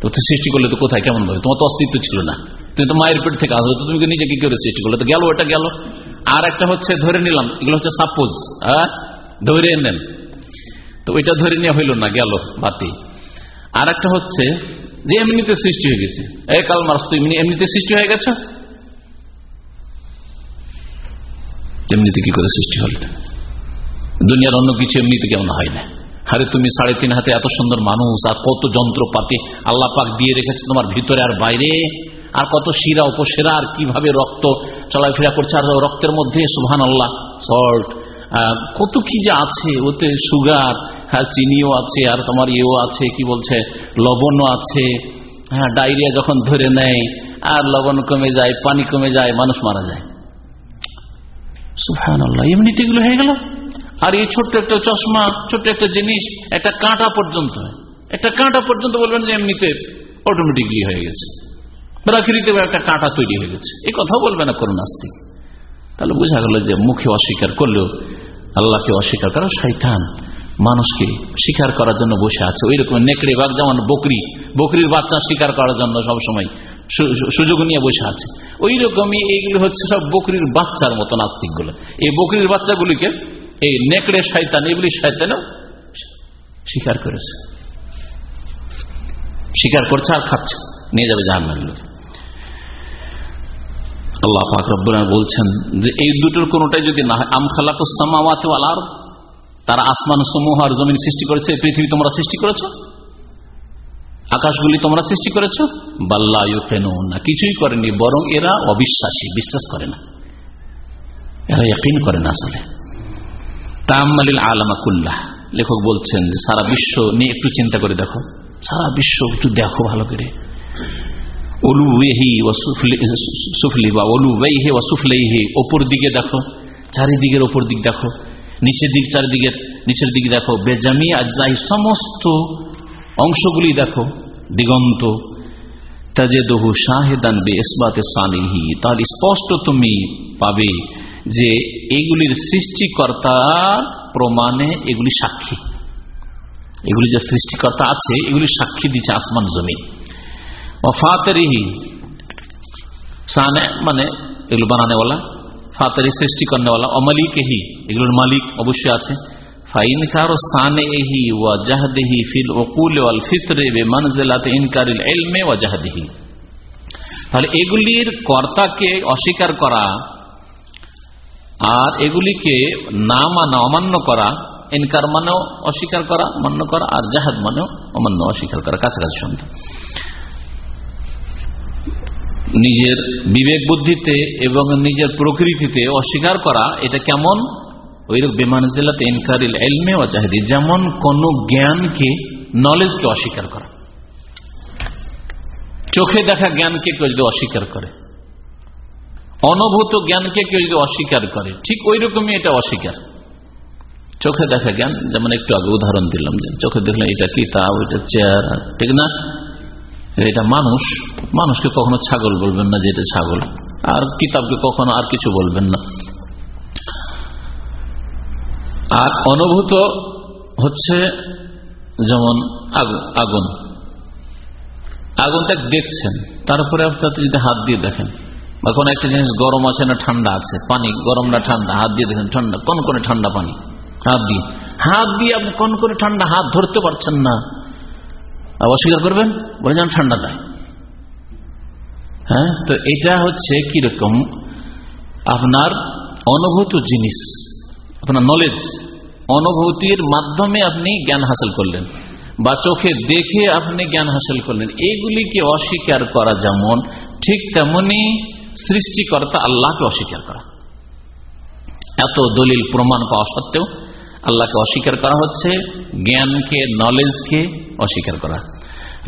তো তো সৃষ্টি করলে তো কোথায়? কেমন ভাবে? তোমার তো অস্তিত্ব ছিল না। তুমি তো মায়ের পেট থেকে আসলে তো তুমি নিজে কি করে সৃষ্টি করলে? তো গেল, ওটা গেল। আর একটা হচ্ছে ধরে নিলাম, এগুলো হচ্ছে সাপোজ হ্যাঁ? ধরে নেন। তো ওইটা ধরে নিয়ে হইল না, গেল, বাতি। আর একটা হচ্ছে যে এমনিতে সৃষ্টি হয়ে গেছে। এই কাল মাস তুই এমনিতে সৃষ্টি হয়ে গেছে? এমনিতে কি করে সৃষ্টি হল? দুনিয়ার অন্য কিছু এমনিতে কেমন হয় না? আরে তুমি সাড়ে তিন হাতে এত সুন্দর মানুষ, আর কত যন্ত্রপাতি আল্লাহ পাক দিয়ে রেখেছে তোমার ভিতরে আর বাইরে? আর কত শিরা উপশিরা আর কীভাবে রক্ত চলাফেরা করছে? আর রক্তের মধ্যে সুহান আল্লাহ সল্ট কত কি যে আছে, ওতে সুগার হ্যাঁ চিনিও আছে, আর তোমার ইয়েও আছে, কি বলছে, লবণও আছে হ্যাঁ ডায়রিয়া যখন ধরে নেয়, আর লবণ কমে যায়, পানি কমে যায়, মানুষ মারা যায়। সুহান আল্লাহ এমনিতে এগুলো হয়ে গেল? আর এই ছোট্ট একটা চশমা, ছোট্ট একটা জিনিস, একটা কাঁটা পর্যন্ত একটা কাঁটা পর্যন্ত বলবেন যে এমনিতে অটোমেটিকলি হয়ে গেছে। প্রাকৃতিক একটা কাঁটা তৈরি হয়ে গেছে। এই কথাও বলবে না করুন নাস্তিক। তাহলে বোঝা গেল যে মুখে অস্বীকার করলেও আল্লাহকে অস্বীকার করা শৈতান মানুষকে শিকার করার জন্য বসে আছে। ওই রকম নেকড়ে বাঘ যেমন বকরি, বকরির বাচ্চা শিকার করার জন্য সবসময় সুযোগ নিয়ে বসে আছে। ওই রকমই এইগুলো হচ্ছে সব বকরির বাচ্চার মতো নাস্তিকগুলো। এই বকরির বাচ্চাগুলিকে এই নেকড়ে শয়তান এগুলি শয়তানও স্বীকার করেছে। স্বীকার করছে আর খাচ্ছে, নিয়ে যাবে জাহান্নামগুলো আল্লাহ পাক রব্বুল বলছেন যে, এই দুটোর কোনটাই যদি না হয়, আম খালাকুসামাওয়াত আরদ, তারা আসমান সমূহ আর জমিন সৃষ্টি করেছে পৃথিবী তোমরা সৃষ্টি করেছ? আকাশগুলি তোমরা সৃষ্টি করেছ? বাল্লা না কিছুই করেনি, বরং এরা অবিশ্বাসী, বিশ্বাস করে না। এরা ইয়াকিন করে না আসলে। তাম্মালিল আলামাকুল্লাহ লেখক বলছেন যে, সারা বিশ্ব নিয়ে একটু চিন্তা করে দেখো। সারা বিশ্ব একটু দেখো ভালো করে। সুফলি বা ওপর দিকে দেখো, চারিদিকের ওপর দিক দেখো, নিচের দিক চারিদিকের নিচের দিকে দেখো। বেজামি আজাই সমস্ত অংশগুলি দেখো, দিগন্ত তাজেদহু শাহেদান বে ইসবাতে সানিহি তার স্পষ্ট তুমি পাবে যে এগুলির সৃষ্টিকর্তার প্রমাণে এগুলি সাক্ষী। এগুলি যে সৃষ্টিকর্তা আছে, এগুলি সাক্ষী দিচ্ছে আসমান জমিন। ফাতেরিহি, সানে মানে এগুলো বানানেওয়ালা। ফাতেরি সৃষ্টি করেনেওয়ালা অমালিকেহি, এগুলোর মালিক অবশ্যই আছে। জাহাদেহি ফিল ওকুল ওয়াল ফিতরে বে মানজিলাতে ইনকারিল ইলমে ওয়া তাহলে এগুলির কর্তাকে অস্বীকার করা আর এগুলিকে না মানা, অমান্য করা, ইনকার মানেও অস্বীকার করা, মান্য করা, আর জাহাজ মানেও অমান্য, অস্বীকার করা, কাছাকাছি শুনতে নিজের বিবেক বুদ্ধিতে এবং নিজের প্রকৃতিতে অস্বীকার করা, এটা কেমন? যেমন কোন জ্ঞানকে নলেজকে অস্বীকার করা। চোখে দেখা জ্ঞানকে কেউ যদি অস্বীকার করে, অনুভূত জ্ঞানকে কেউ যদি অস্বীকার করে, ঠিক ওই রকমই এটা অস্বীকার। চোখে দেখা জ্ঞান, যেমন একটু আগে উদাহরণ দিলাম যে, চোখে দেখলাম এটা কিতাব এটা চেয়ার ঠিক না? এটা মানুষ, মানুষকে কখনো ছাগল বলবেন না যে এটা ছাগল, আর কিতাবকে কখনো আর কিছু বলবেন না। আর অনুভূত হচ্ছে যেমন আগুন আগুনটা দেখছেন, তারপরে আপনি যদি হাত দিয়ে দেখেন, বা কোনো একটা জিনিস গরম আছে না ঠান্ডা আছে, পানি, গরম না ঠান্ডা, হাত দিয়ে দেখেন ঠান্ডা, কোন কোন ঠান্ডা পানি? হাত দিয়ে। হাত দিয়ে আপনি কোন করে ঠান্ডা, হাত ধরতে পারছেন না। অস্বীকার করবেন? বলে যান ঠান্ডা নাই। হ্যাঁ? তো এটা হচ্ছে কীরকম আপনার অনুভূত জিনিস। আপনার নলেজ অনুভূতির মাধ্যমে আপনি জ্ঞান হাসিল করলেন। বা চোখে দেখে আপনি জ্ঞান হাসিল করলেন। এইগুলিকে অস্বীকার করা যেমন, ঠিক তেমনি সৃষ্টিকর্তা আল্লাহকে অস্বীকার করা। এত দলিল প্রমাণ পাওয়া সত্ত্বেও আল্লাহকে অস্বীকার করা হচ্ছে, জ্ঞানকে নলেজকে অস্বীকার করা।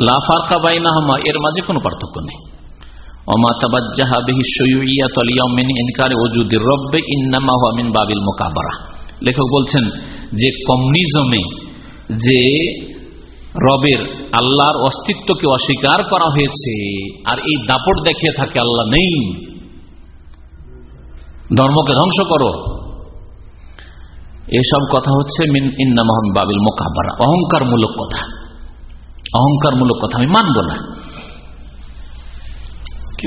লাফারকা বাইনাহমা, এর মাঝে কোনো পার্থক্য নেই। ইন্নামা বাবিল মোকাবারা। লেখক বলছেন, যে কমিউনিজমে যে রবের আল্লাহর অস্তিত্বকে অস্বীকার করা হয়েছে, আর এই দাপট দেখিয়ে থাকে আল্লাহ নেই। ধর্মকে ধ্বংস করো। এসব কথা হচ্ছে মিন ইন্নামাহম বাবিল মোকাবারা। অহংকারমূলক কথা। অহংকারমূলক কথা আমি মানব না।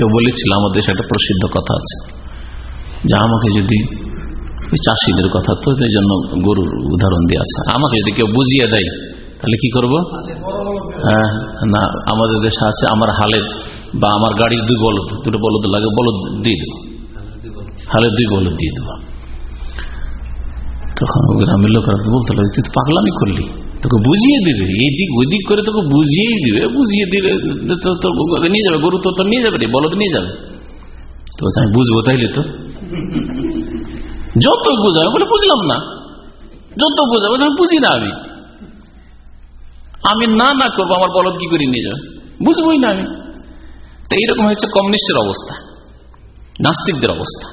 কেউ বলেছিল আমাদের একটা প্রসিদ্ধ কথা আছে। যে আমাকে যদি চাষিদের কথা তো এই জন্য গরুর উদাহরণ দিয়ে আছে। আমাকে যদি কেউ বুঝিয়ে দেয় তাহলে কি করব? হ্যাঁ, না আমাদের দেশে আছে আমার হালের বা আমার গাড়ির দুই বলদ দুটো বলদ লাগে বলদ দিয়ে দেবো। হালের দুই বলদ দিয়ে দেবো। তখন গ্রামের লোকেরা বলতে লাগে তুই পাগলামি করলি। তোকে বুঝিয়ে দিবে এদিক ওদিক করে তোকে বুঝিয়েই দিবে, বুঝিয়ে তোর নিয়ে যাবে, গরু তো নিয়ে যাবে বলদ নিয়ে যাবে। তো আমি বুঝব তাইলে তো। যত বুঝাবে বলে, বুঝলাম না। যত বুঝাবে বুঝি না আমি। আমি না না করব, আমার বলদ কি করে নিয়ে যাবে? বুঝবোই না আমি। তো এইরকম হচ্ছে কমিউনিস্টের অবস্থা, নাস্তিকদের অবস্থা।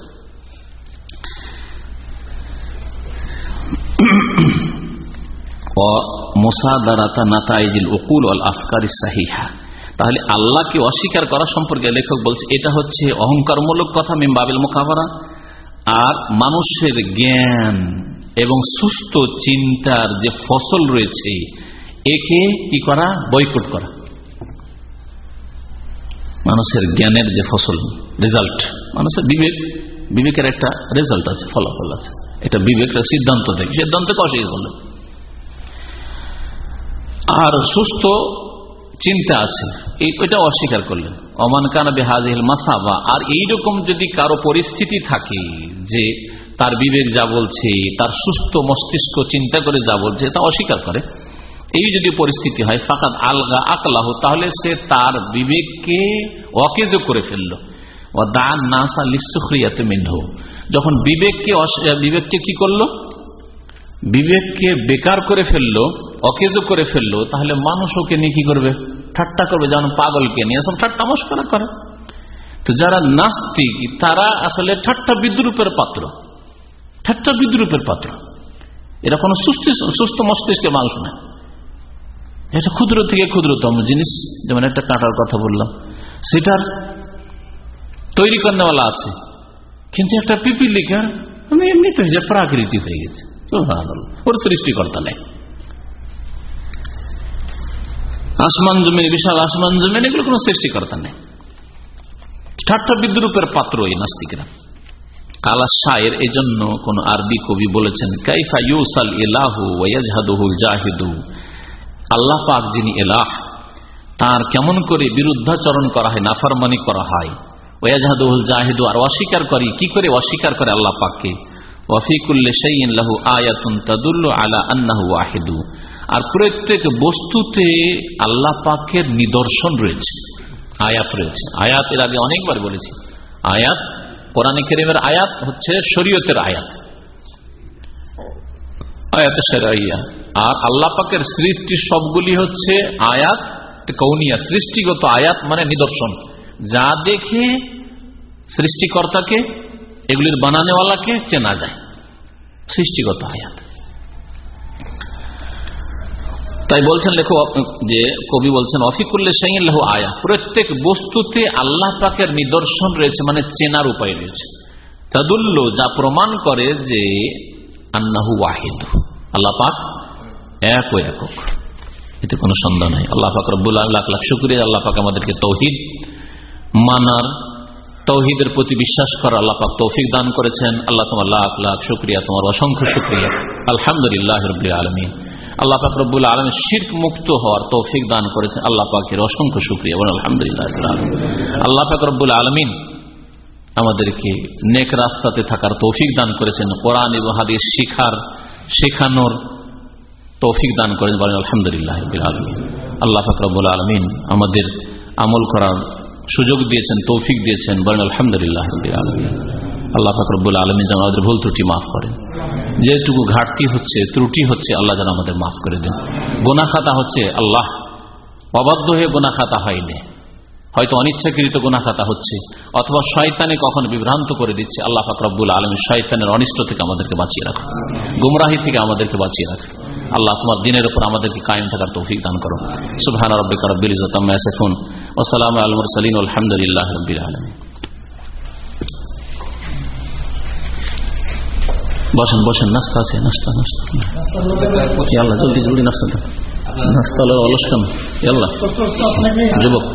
তাহলে আল্লাহকে অস্বীকার করা সম্পর্কে লেখক বলছে, এটা হচ্ছে অহংকারমূলক কথা মিমবাবিল মোকাবারা আর মানুষের জ্ঞান এবং সুস্থ চিন্তার যে ফসল রয়েছে, একে কি করা? বয়কট করা। মানুষের জ্ঞানের যে ফসল রেজাল্ট মানুষের বিবেক, বিবেকের একটা রেজাল্ট আছে, ফলাফল আছে। এটা বিবেকের সিদ্ধান্ত থেকে। সিদ্ধান্তকে অস্বীকার করলেন আর সুস্থ চিন্তা আছে। এটা অস্বীকার করলেন। অমান কানাবে হাজিল মাসাবা। আর এইরকম যদি কারও পরিস্থিতি থাকে যে তার বিবেক যা বলছে, তার সুস্থ মস্তিষ্ক চিন্তা করে যা বলছে, তা অস্বীকার করে। এই যদি পরিস্থিতি হয় ফাঁকাত আলগা আকলাহ, তাহলে সে তার বিবেককে অকেজ করে ফেলল। ও দান নাসা লিসুখরিয়াতে মেন্ঢ যখন বিবেককে বিবেককে কি করল? বিবেককে বেকার করে ফেলল। অকেজ করে ফেলল, তাহলে মানুষ ওকে নিয়ে কি করবে? ঠাট্টা করবে, যেমন পাগলকে নিয়ে, সব ঠাট্টা মস্করা করে। তো যারা নাস্তিক, তারা আসলে ঠাট্টা বিদ্রুপের পাত্র। ঠাট্টা বিদ্রুপের পাত্র। এরা কোনো সুস্থ সুস্থ মস্তিষ্কের মানুষ না। এটা ক্ষুদ্র থেকে ক্ষুদ্রতম জিনিস, যেমন একটা কাঁটার কথা বললাম। সেটার তৈরি করেওয়ালা আছে। কিন্তু একটা পিপিলিকার, আমি এমনি তো যে প্রাকৃতিক হয়ে গেছে। ওর সৃষ্টিকর্তা নেই। আসমান জমিন, বিশাল আসমান জমিন, এগুলো কোন সৃষ্টিকর্তা নেই। ঠাট্টা বিদ্রুপের পাত্র এই নাস্তিকরা। কালা শায়ের এই জন্য কোন আরবি কবি বলেছেন, কাইফা ইউসাল ইলাহু ওয়াজহাদুহুল জাহিদু। আল্লাহ পাক যিনি এলাহ, তার কেমন করে বিরুদ্ধাচরণ করা হয়, নাফারমানি করা হয় ওয়াজহাদুহুল জাহিদু, আর অস্বীকার করি, কি করে অস্বীকার করে আল্লাহ পাককে? ওয়াফিকুল্লে শাইইন লাহু আয়াতুন তাদুল্লু আলা আন্নাহু ওয়াহিদু। আর প্রত্যেক বস্তুতে আল্লাহ পাকের নিদর্শন রয়েছে, আয়াত রয়েছে। আয়াত এর আগে অনেকবার বলেছি। আয়াত, কোরআন কেরিমের আয়াত হচ্ছে শরীয়তের আয়াত। আয়াত সেরাইয়া। আর আল্লাহ পাকের সৃষ্টি সবগুলি হচ্ছে আয়াত, কৌনিয়া, সৃষ্টিগত আয়াত মানে নিদর্শন। যা দেখে সৃষ্টিকর্তাকে, এগুলির বানানেওয়ালাকে চেনা যায়। সৃষ্টিগত আয়াত। তাই বলছেন লেখো, যে কবি বলছেন, অফিকুল্লে সাইল্লাহ আয়া। প্রত্যেক বস্তুতে আল্লাহ পাকের নিদর্শন রয়েছে মানে চেনার উপায় রয়েছে। তাদুল্ল, যা প্রমাণ করে যে আন্নাহু ওয়াহিদ। আল্লাহ পাক এক একক। এতে কোনো সন্দেহ নাই। আল্লাহ পাক রব্বুল লাখ লাখ শুক্রিয়া। আল্লাহ পাক আমাদেরকে তৌহিদ মানার, তৌহিদের প্রতি বিশ্বাস করা আল্লাহ পাক তৌফিক দান করেছেন। আল্লাহ তোমার লাখ লাখ শুক্রিয়া, তোমার অসংখ্য শুক্রিয়া। আলহামদুলিল্লাহ রবিল আলমিন। আল্লাহ পাক রব্বুল আলম শির্ক মুক্ত হওয়ার তৌফিক দান করেছেন। আল্লাহ পাকের অসংখ্য শুক্রিয়া বলেন আলহামদুলিল্লাহ আল্লাহ পাক রব্বুল আলমিন আমাদেরকে নেক রাস্তাতে থাকার তৌফিক দান করেছেন। কোরআন এবং হাদিস শিখার, শেখানোর তৌফিক দান করেছেন বলেন আলহামদুলিল্লাহ আলমিন। আল্লাহ পাক রব্বুল আলমিন আমাদের আমল করার সুযোগ দিয়েছেন, তৌফিক দিয়েছেন বলেন আলহামদুলিল্লাহ আলমিন। আল্লাহ ফাকরবুল আলমী যেন আমাদের ভুল ত্রুটি মাফ করেন। যেটুকু ঘাটতি হচ্ছে, ত্রুটি হচ্ছে, আল্লাহ যেন আমাদের মাফ করে দেন। গোনা খাতা হচ্ছে আল্লাহ। অবাধ্য হয়ে গোনা খাতা হয়নি। হয়তো অনিচ্ছাকৃত গোনা খাতা হচ্ছে, অথবা শয়তানে কখন বিভ্রান্ত করে দিচ্ছে। আল্লাহ ফাকরবুল আলমী শয়তানের অনিষ্ট থেকে আমাদেরকে বাঁচিয়ে রাখো গুমরাহি থেকে আমাদেরকে বাঁচিয়ে রাখো আল্লাহ তোমার দিনের উপর আমাদেরকে কায়েম থাকার তৌফিক দান করো সুবহান রব্বিকা রব্বিল ইজ্জাতি আম্মা ইয়াসিফুন। ওয়া সালামু আলাল মুরসালিন। আলহামদুলিল্লাহি রাব্বিল আলামিন। বসেন বসেন, নাস্তা আছে, নাস্তা নাস্তা। আল্লাহ, জলদি জলদি নাস্তা অলস্কান ইয়াল্লা প্রশ্ন হচ্ছে আপনাকে যুবক।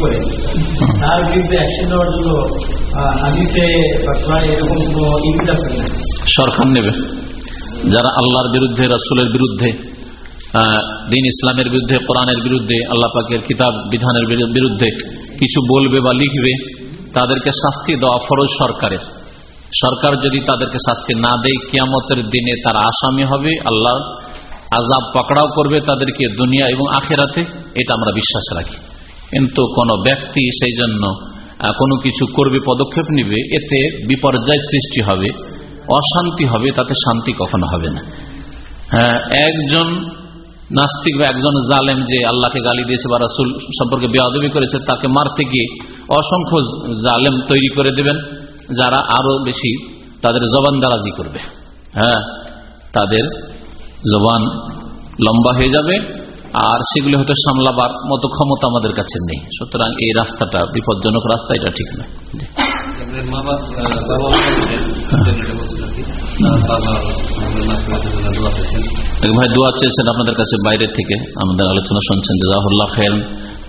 করে তার বিরুদ্ধে কোনো সরকার নেবে। যারা আল্লাহর বিরুদ্ধে, রাসুলের বিরুদ্ধে দিন ইসলামের বিরুদ্ধে, কোরআনের বিরুদ্ধে, আল্লাহ পাকের কিতাব বিধানের বিরুদ্ধে কিছু বলবে বা লিখবে, তাদেরকে শাস্তি দেওয়া ফরজ সরকারের। সরকার যদি তাদেরকে শাস্তি না দেয়, কিয়ামতের দিনে তার আসামি হবে, আল্লাহ আজাব পাকড়াও করবে তাদেরকে দুনিয়া এবং আখেরাতে, এটা আমরা বিশ্বাস রাখি। কিন্তু কোন ব্যক্তি সেই জন্য কোনো কিছু করবে, পদক্ষেপ নিবে, এতে বিপর্যয় সৃষ্টি হবে, অশান্তি হবে, তাতে শান্তি কখনো হবে না। একজন নাস্তিক বা একজন জালেম যে আল্লাহকে গালি দিয়েছে বা রাসুল সম্পর্কে বেয়াদবি করেছে, তাকে মারতে গিয়ে অসংখ্য জালেম তৈরি করে দেবেন, যারা আরও বেশি তাদের জবান দারাজি করবে। হ্যাঁ তাদের জবান লম্বা হয়ে যাবে। আর সেগুলি হয়তো সামলাবার মতো ক্ষমতা আমাদের কাছে নেই। সুতরাং এই রাস্তাটা বিপজ্জনক রাস্তা, এটা ঠিক নয়। ভাই, দোয়া চেয়েছেন আপনাদের কাছে বাইরে থেকে। আমাদের আলোচনা শুনছেন জাহুল্লাহ খেন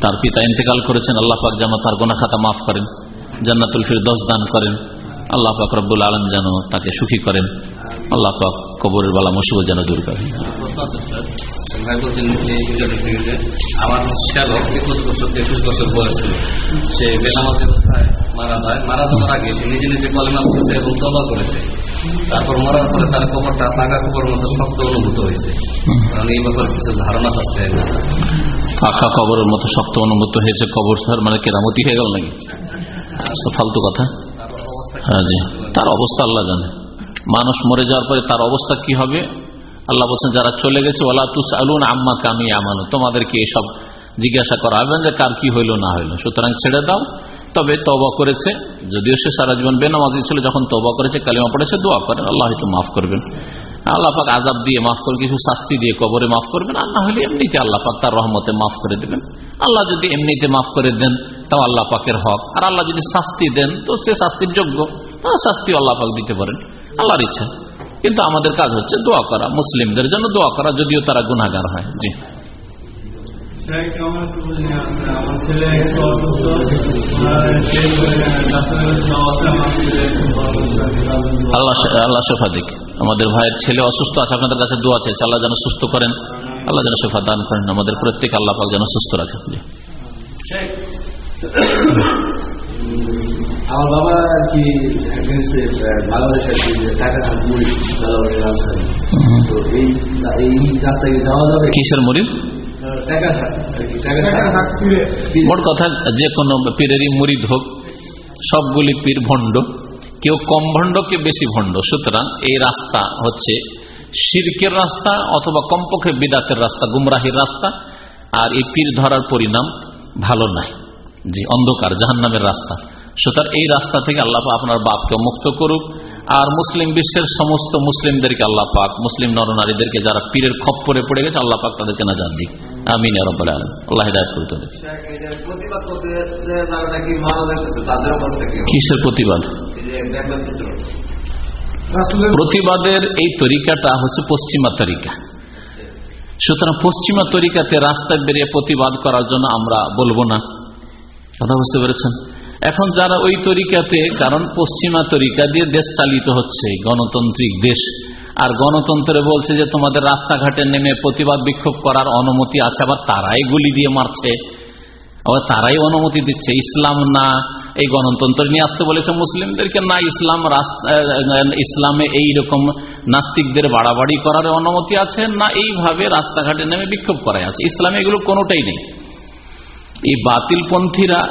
তার পিতা ইন্তেকাল করেছেন। আল্লাহ পাক যেন তার গোনা খাতা মাফ করেন। জান্নাতুল ফির দশ দান করেন। আল্লাহ পাক রব্বুল আলম যেন তাকে সুখী করেন। আল্লাহ পাক কবরের বালা মুসিবত যেন দূর করেন। আমার শ্যালক একুশ বছর একুশ বছর বয়স ছিল। সে বেনামাজ মারা যায়। মারা যাওয়ার আগে সে নিজে নিজে কলেমা করেছে এবং তবা করেছে। তারপর মরার পরে তার কবরটা পাকা কবর মতো শক্ত অনুভূত হয়েছে। কারণ এই ব্যাপারে কিছু ধারণা চাচ্ছে পাকা কবরের মতো শক্ত অনুভূত হয়েছে কবর স্যার মানে কেরামতি হয়ে গেল নাকি? সব ফালতু কথা। জি। তার অবস্থা আল্লাহ জানে। মানুষ মরে যাওয়ার পরে তার অবস্থা কি হবে? আল্লাহ বলছেন, যারা চলে গেছে ওলা তুস আলুন আম্মা কামি আমানো তোমাদেরকে এসব জিজ্ঞাসা করা হবে যে কার কি হইল, না হইল। সুতরাং ছেড়ে দাও। তবে তবা করেছে। যদিও সে সারা জীবন বেনামাজি ছিল, যখন তবা করেছে, কালিমা পড়েছে, দোয়া করেন। আল্লাহ হয়তো মাফ করবেন। আল্লাহ পাক আজাব দিয়ে মাফ করে কিছু শাস্তি দিয়ে কবরে মাফ করবেন আর না হলে এমনিতে আল্লাহ পাক তার রহমতে মাফ করে দেবেন। আল্লাহ যদি এমনিতে মাফ করে দেন তাও আল্লাহ পাকের হক। আর আল্লাহ যদি শাস্তি দেন তো সে শাস্তির যোগ্য। শাস্তি আল্লাহ পাক দিতে পারেন। আল্লাহর ইচ্ছা। কিন্তু আমাদের কাজ হচ্ছে দোয়া করা। মুসলিমদের জন্য দোয়া করা যদিও তারা গুনাগার হয়। জি। একটু অসুস্থ। আল্লাহ আল্লাহ শেফা দিক। আমাদের ভাইয়ের ছেলে অসুস্থ আছে আপনাদের কাছে দোয়া আছে আল্লাহ যেন সুস্থ করেন আল্লাহ যেন শেফা দান করেন আমাদের প্রত্যেক আল্লাহ পাক যেন সুস্থ রাখেন। আমার বাবা আর কি বাংলাদেশ মুড়ি তো এই এই রাস্তায় যাওয়া যাবে? কিসের ফিরে মোট কথা যে কোনো পীরেরই মুরিদ হোক সবগুলি পীর ভণ্ড। কেউ কম ভণ্ড কেউ বেশি ভণ্ড। সুতরাং এই রাস্তা হচ্ছে শিরকের রাস্তা অথবা কমপক্ষে বিদাতের রাস্তা গুমরাহির রাস্তা। আর এই পীর ধরার পরিণাম ভালো নাই জি অন্ধকার জাহান্নামের রাস্তা। সুতরাং এই রাস্তা থেকে আল্লাহ আপনার বাপকে মুক্ত করুক। আর মুসলিম বিশ্বের সমস্ত মুসলিমদেরকে আল্লাহ পাক মুসলিম নরনারীদেরকে যারা পীরের খপ্পরে পড়ে গেছে আল্লাহ পাক তাদেরকে না জান দিক। আমিন আলম আল্লাহ হিদায়ত করে যে তাদের? কিসের প্রতিবাদ? প্রতিবাদের এই তরিকাটা হচ্ছে পশ্চিমা তরিকা। সুতরাং পশ্চিমা তরিকাতে রাস্তায় বেরিয়ে প্রতিবাদ করার জন্য আমরা বলব না। কথা বুঝতে পেরেছেন? এখন যারা ওই তরিকাতে কারণ পশ্চিমা তরিকা দিয়ে দেশ চালিত হচ্ছে গণতান্ত্রিক দেশ আর গণতন্ত্রে বলছে যে তোমাদের রাস্তাঘাটে নেমে প্রতিবাদ বিক্ষোভ করার অনুমতি আছে আবার তারাই গুলি দিয়ে মারছে আবার তারাই অনুমতি দিচ্ছে ইসলাম না এই গণতন্ত্র নিয়ে আসতে বলেছে মুসলিমদেরকে, না ইসলাম ইসলামে এই রকম নাস্তিকদের বাড়াবাড়ি করার অনুমতি আছে, না এইভাবে রাস্তাঘাটে নেমে বিক্ষোভ করাই আছে। ইসলামে এগুলো কোনোটাই নেই। এই বাতিলপন্থীরা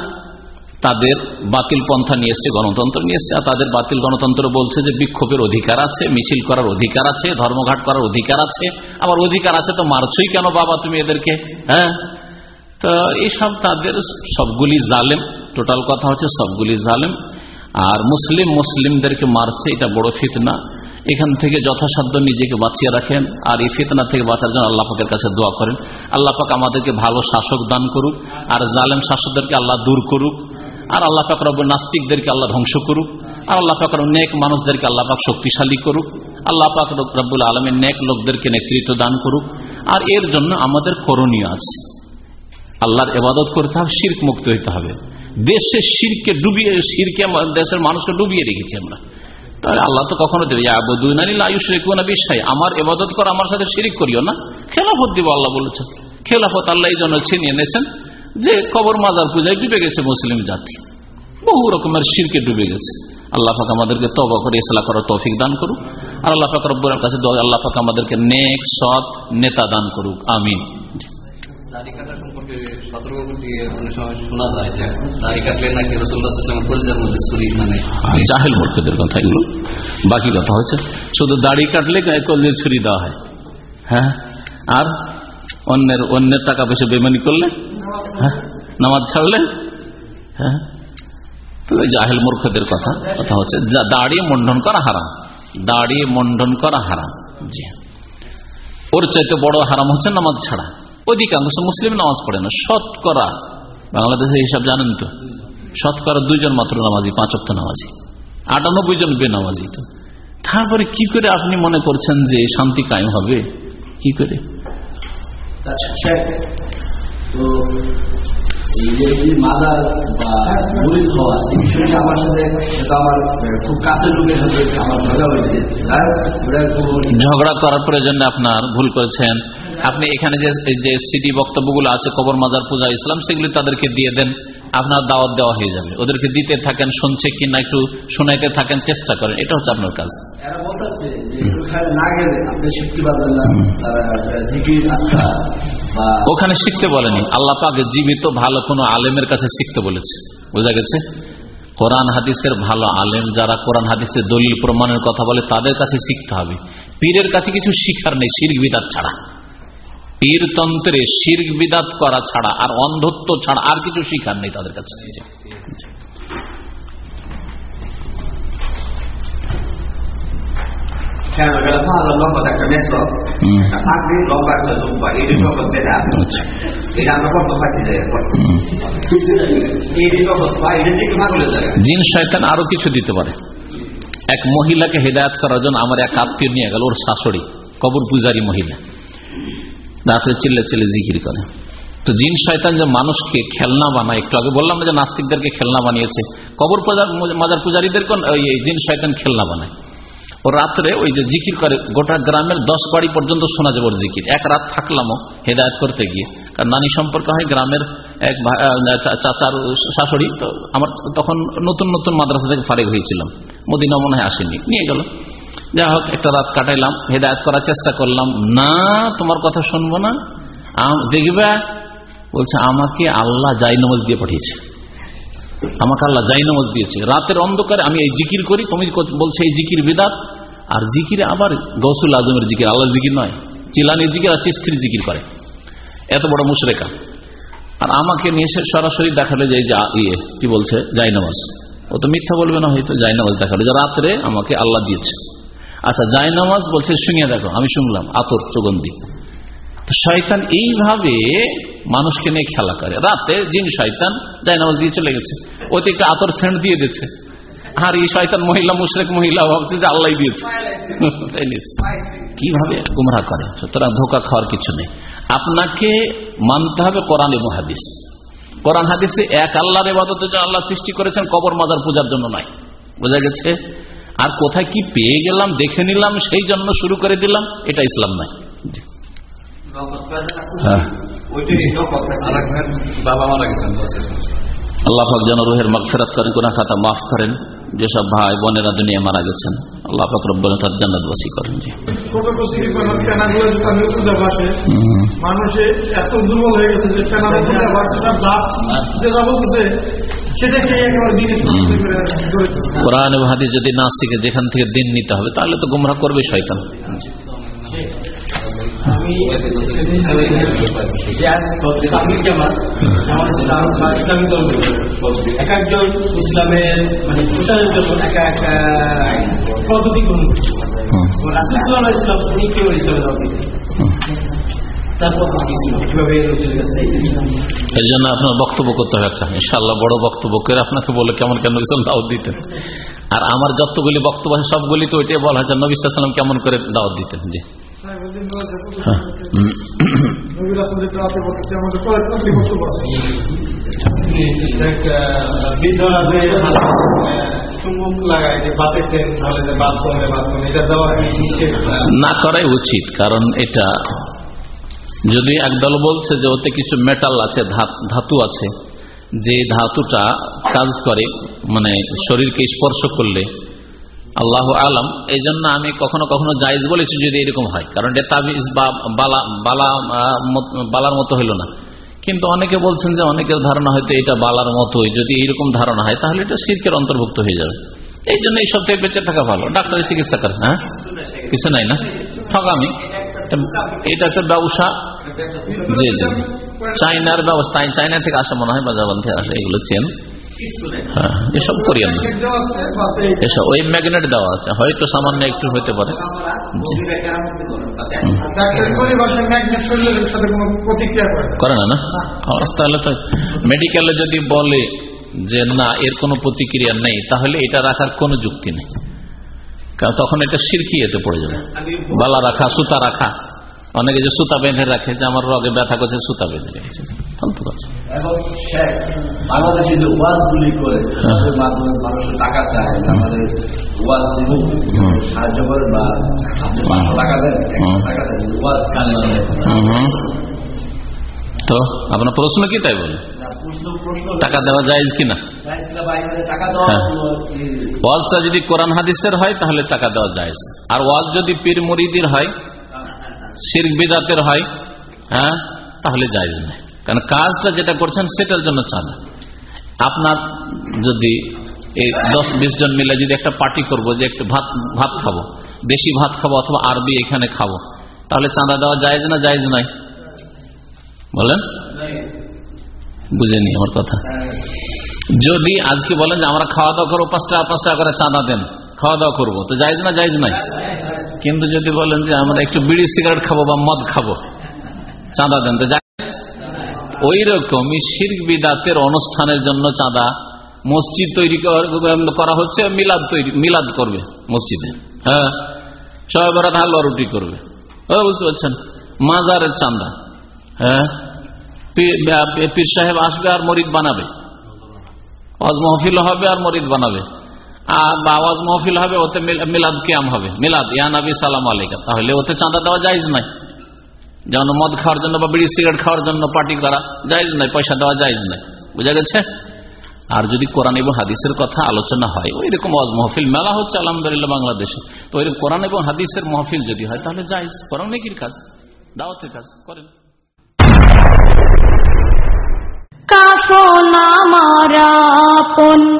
তাদের বাতিল পন্থা নিয়ে এসছে, গণতন্ত্র নিয়ে এসছে, আর তাদের বাতিল গণতন্ত্র বলছে যে বিক্ষোভের অধিকার আছে, মিছিল করার অধিকার আছে, ধর্মঘাট করার অধিকার আছে, আবার অধিকার আছে তো মারছই কেন বাবা তুমি এদেরকে হ্যাঁ? তো এইসব তাদের সবগুলি জালেম। টোটাল কথা হচ্ছে সবগুলি জালেম। আর মুসলিম মুসলিমদেরকে মারছে, এটা বড় ফিতনা। এখান থেকে যথাসাধ্য নিজেকে বাঁচিয়ে রাখেন আর এই ফিতনা থেকে বাঁচার জন্য আল্লাহ পাকের কাছে দোয়া করেন। আল্লাহ পাক আমাদেরকে ভালো শাসক দান করুক, আর জালেম শাসকদেরকে আল্লাহ দূর করুক, আর আল্লাহ পাক রব নাস্তিকদেরকে আল্লাহ ধ্বংস করুক, আর আল্লাহ পাক নেক মানুষদেরকে আল্লাহ পাক শক্তিশালী করুক, আল্লাহ পাক রব্বুল আলমের নেক লোকদেরকে নেতৃত্ব দান করুক, আর এর জন্য আমাদের করণীয় আছে। আল্লাহর এবাদত করতে হবে, শির্ক মুক্ত হইতে হবে। দেশে শিরকে ডুবিয়ে, শিরকে দেশের মানুষকে ডুবিয়ে রেখেছি আমরা। তাহলে আল্লাহ তো কখনো দেবে আয়ুষ রেখো না বিশ্বাই আমার এবাদত কর, আমার সাথে শিরিক করিও না। খেলাফত দিব আল্লাহ বলেছেন। খেলাফত আল্লাহ এই জন্য ছিনিয়ে এনেছেন যে, কবর মাজার পূজায় ডুবে গেছে মুসলিম জাতি। বহু রকমের শিরকে ডুবে গেছে। আল্লাহ পাক আমাদেরকে তবা করে ইসলাম করার তৌফিক দান করুক। আর আল্লাহ পাক রব্বুর কাছে আল্লাহ পাক আমাদেরকে নেক সৎ নেতা দান করুক। আমিন। মানে জাহেল মূর্খদের কথা এগুলো। বাকি কথা হচ্ছে শুধু দাড়ি কাটলে কলজে ছুরি দেওয়া হয়। হ্যাঁ? আর অন্যের অন্যের টাকা পয়সা বেমানি করলে? হ্যাঁ? নামাজ ছাড়লে? হ্যাঁ? জাহেল মূর্খদের কথা কথা হচ্ছে দাড়ি মন্ডন করা হারাম। দাড়ি মন্ডন করা হারাম। জি। ওর চাইতে বড় হারাম হচ্ছে নামাজ ছাড়া। অধিকাংশ মুসলিম নামাজ পড়ে না শতকরা বাংলাদেশের হিসাব জানেন তো শতকরা দুইজন মাত্র নামাজি পাঁচ অক্ট নামাজি আটানব্বই জন বেনামাজি তো। তারপরে কি করে আপনি মনে করছেন যে শান্তি কায়েম হবে? কি করে? শেখ তো এই যে এই মাদার বা মরিচ হওয়া এই বিষয়টা আমার সাথে এটা আমার খুব কাছের লোকের সাথে আমার ঝগড়া হয়েছে। আর ওরা ঝগড়া করার প্রয়োজন আপনার ভুল করেছেন। আপনি এখানে যে যে সিডি বক্তব্যগুলো আছে কবর মাজার পূজা ইসলাম সেগুলি তাদেরকে দিয়ে দেন আপনার দাওয়াত দেওয়া হয়ে যাবে। ওদেরকে দিতে থাকেন শুনছে কিনা একটু শোনাইতে থাকেন চেষ্টা করেন। এটা হচ্ছে আপনার কাজ। ওখানে না শিখতে না বলেনি। আল্লাহ পাক জীবিত ভালো কোনো আলেমের কাছে শিখতে বলেছে। বোঝা গেছে? কোরআন হাদিসের ভালো আলেম যারা কোরআন হাদিসের দলিল প্রমাণের কথা বলে তাদের কাছে শিখতে হবে। পীরের কাছে কিছু শিখার নেই শির্ক বিদাত ছাড়া। পীরতন্ত্রে শির্ক বিদাত করা ছাড়া আর অন্ধত্ব ছাড়া আর কিছু শিখার নেই তাদের কাছে। বেদা আচ্ছা। জিন শয়তান আরও কিছু দিতে পারে। এক মহিলাকে হেদায়ত করার জন্য আমার এক আত্মীয় নিয়ে গেল ওর শাশুড়ি কবর পূজারী মহিলা। রাত্রে চিল্লে চিল্লে জিকির করে। তো জিন শয়তান যে মানুষকে খেলনা বানায়, একটু আগে বললাম না যে নাস্তিকদেরকে খেলনা বানিয়েছে। কবর মাজার পূজারীদেরকে ওই জিন শয়তান খেলনা বানায়। ও রাত্রে ওই যে জিকির করে, গোটা গ্রামের দশ বাড়ি পর্যন্ত শোনা যাবে জিকির। এক রাত থাকলামও হেদায়ত করতে গিয়ে। কারণ নানি সম্পর্ক হয় গ্রামের এক চাচার শাশুড়ি, তো আমার তখন নতুন নতুন মাদ্রাসা থেকে ফারেক হয়েছিলাম। মদিনা মনে হয় আসেনি, নিয়ে গেল। যাই হোক, একটা রাত কাটাইলাম, হেদায়ত করার চেষ্টা করলাম। না, তোমার কথা শুনব না। দেখবে, বলছে, আমাকে আল্লাহ জাই নামাজ দিয়ে পাঠিয়েছে। আমাকে আল্লাহ জাই নামাজ দিয়েছে। রাতের অন্ধকারে আমি এই জিকির করি, তুমি বলছো, এই জিকির বিদাত। আর জিকিরে আবার গৌসুল আজমের জিকির আল্লাহ জিকির নয়। চিলানির জিকির আর চিস্ত্রির জিকির করে। এত বড় মুশরেকা। আর আমাকে নিয়ে সরাসরি দেখাল যে যে ইয়ে কি বলছে? জাই নামাজ। ও তো মিথ্যা বলবে না, হয়তো জাই নামাজ দেখাল যে, রাত্রে আমাকে আল্লাহ দিয়েছে। আচ্ছা জাই নামাজ বলছে, শুনিয়ে দেখো, আমি শুনলাম, আতর, সুগন্ধি। শয়তান এইভাবে মানুষকে নিয়ে খেলা করে। রাতে জিন শয়তান যাই নামাজ দিয়ে চলে গেছে, ওতে একটা আতর সেন্ট দিয়ে দিচ্ছে আর এই শয়তান মহিলা, মুশরেক মহিলা, ভাবছে যে আল্লাহ দিয়েছে। কীভাবে গুমরা করে? সুতরাং ধোকা খাওয়ার কিছু নেই। আপনাকে মানতে হবে কোরআন এবং কোরআন, হাদিসে এক আল্লাহর এবাদতের আল্লাহ সৃষ্টি করেছেন, কবর মাজার পূজার জন্য নয়। বোঝা গেছে? আর কোথায় কি পেয়ে গেলাম দেখে নিলাম সেই জন্য শুরু করে দিলাম এটা ইসলাম নয়। হ্যাঁ। বাবা মারা গেছেন আল্লাহ পাক যেন রুহের মাগফিরাত করেন গুনা খাতা মাফ করেন যেসব ভাই বোনেরা দুনিয়া মারা গেছেন আল্লাহ পাক রব্বুল তার জান্নাত বাসী করেন। মানুষে এত দুর্বল হয়ে গেছে যে। কোরআন হাদিস যদি না শিখে যেখান থেকে দিন নিতে হবে তাহলে তো গুমরা করবে শয়তান জন্য এই জন্য আপনার বক্তব্য করতে হবে একটা। ইনশাল্লাহ বড় বক্তব্য করে আপনাকে বলে কেমন কেন বিশাল দাওয়াত দিতেন। আর আমার যতগুলি বক্তব্য আছে, সবগুলি তো ওইটাই বলা হয়েছে, নবী সাল্লাম কেমন করে দাওয়াত দিতেন? জি। না করাই উচিত, কারণ এটা যদি একদল বলছে যে ওতে কিছু মেটাল আছে ধাতু আছে, যে ধাতুটা কাজ করে মানে শরীরকে স্পর্শ করলে আল্লাহ আলম এই জন্য আমি কখনো কখনো জায়েজ বলেছি যদি এরকম হয়। কারণ এটা তাবিজ বা বালা বালা বালার মতো হইল না। কিন্তু অনেকে বলছেন যে অনেকের ধারণা হয়তো এটা বালার মতোই। যদি এইরকম ধারণা হয়, তাহলে এটা শিল্পের অন্তর্ভুক্ত হয়ে যাবে। এই জন্য এইসব থেকে বেঁচে থাকা ভালো। ডাক্তারের চিকিৎসা করেন হ্যাঁ? কিছু নাই না? ঠকামি এটা একটা ব্যবসা। জি জি চাইনার ব্যবস্থা চাইনা থেকে আসা মনে হয় বা জাপান থেকে আসে, এগুলো চেন। হ্যাঁ এসব করিয়েন না। এসব, ওই ম্যাগনেট দেওয়া আছে। হয়তো সামান্য একটু পারে। করে। না না? তাহলে তো মেডিকেলে যদি বলে যে, না, এর কোনো প্রতিক্রিয়া নেই, তাহলে এটা রাখার কোনো যুক্তি নেই। কারণ তখন এটা সিরকি এতে পড়ে যাবে। বালা রাখা, সুতা রাখা। অনেকে যে সুতা বেঁধে রাখে যে আমার রগে ব্যথা করছে সুতা বেঁধে রেখেছে ফালতু কথা বাংলাদেশে যে ওয়াজগুলি করে মাধ্যমে মানুষের টাকা চায় আমাদের ওয়াজ হুম। সাহায্য করেন বা টাকা দেন হুম। টাকা দেন ওয়াজ কানে না দেন। হুম হুম। তো আপনার প্রশ্ন কি তাই বলে টাকা দেওয়া যায় কিনা হ্যাঁ। ওয়াজটা যদি কোরআন হাদিসের হয় তাহলে টাকা দেওয়া যায় আর ওয়াজ যদি পীর মুরিদির হয় শির বিদাতের হয় হ্যাঁ? তাহলে জায়জ নেই। কারণ কাজটা যেটা করছেন, সেটার জন্য চাঁদা আপনার যদি এই দশ, বিশ জন মিলে যদি একটা পার্টি করব, যে একটু ভাত ভাত খাব, দেশি ভাত খাব অথবা আরবি এখানে খাব, তাহলে চাঁদা দেওয়া জায়েজ না জায়েজ নাই বলেন? বুঝেনি আমার কথা। যদি আজকে বলেন যে আমরা খাওয়া দাওয়া করব পাঁচ টাকা পাঁচ টাকা করে চাঁদা দেন, খাওয়া দাওয়া করব, তো জায়জ না জায়জ নাই কিন্তু যদি বলেন যে আমরা একটু বিড়ি সিগারেট খাব বা মদ খাব, চাঁদা দেন তো ওই রকমই শির্ক বিদাতের অনুষ্ঠানের জন্য চাঁদা মসজিদ তৈরি করা হচ্ছে, মিলাদ তৈরি, মিলাদ করবে মসজিদে। হ্যাঁ সবাই বরাত হালুয়া রুটি করবে। বুঝতে পারছেন? মাজারের চাঁদা। হ্যাঁ পীর সাহেব আসবে আর মরিদ বানাবে। ওয়াজ মহফিল হবে আর মরিদ বানাবে। বা আওয়াজ মহফিল হবে, ওতে মিল- মিলাদ কিয়াম হবে। মিলাদ, ইয়া নবী সালাম আলাইকা। তাহলে ওতে চাঁদা দেওয়া জায়েজ নাই যেমন মদ খাওয়ার জন্য বা বিড়ি সিগারেট খাওয়ার জন্য পার্টি করা জায়েজ নাই পয়সা দেওয়া জায়েজ নাই বুঝা গেছে? আর যদি কোরআন এবং হাদিসের কথা আলোচনা হয়, ওই রকম ওয়াজ মহফিল, মেলা হচ্ছে আলহামদুলিল্লাহ বাংলাদেশে। তো ওই কোরআন এবং হাদিসের মহফিল যদি হয়, তাহলে জায়েজ। কোরআন নেকির কাজ, দাওয়াতের কাজ, করেন। কাফন আমার আপন।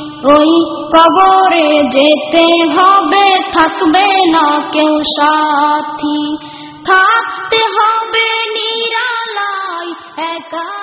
ওই কবরে যেতে হবে থাকবে না কেউ সাথী। থাকতে হবে নিরালায় একা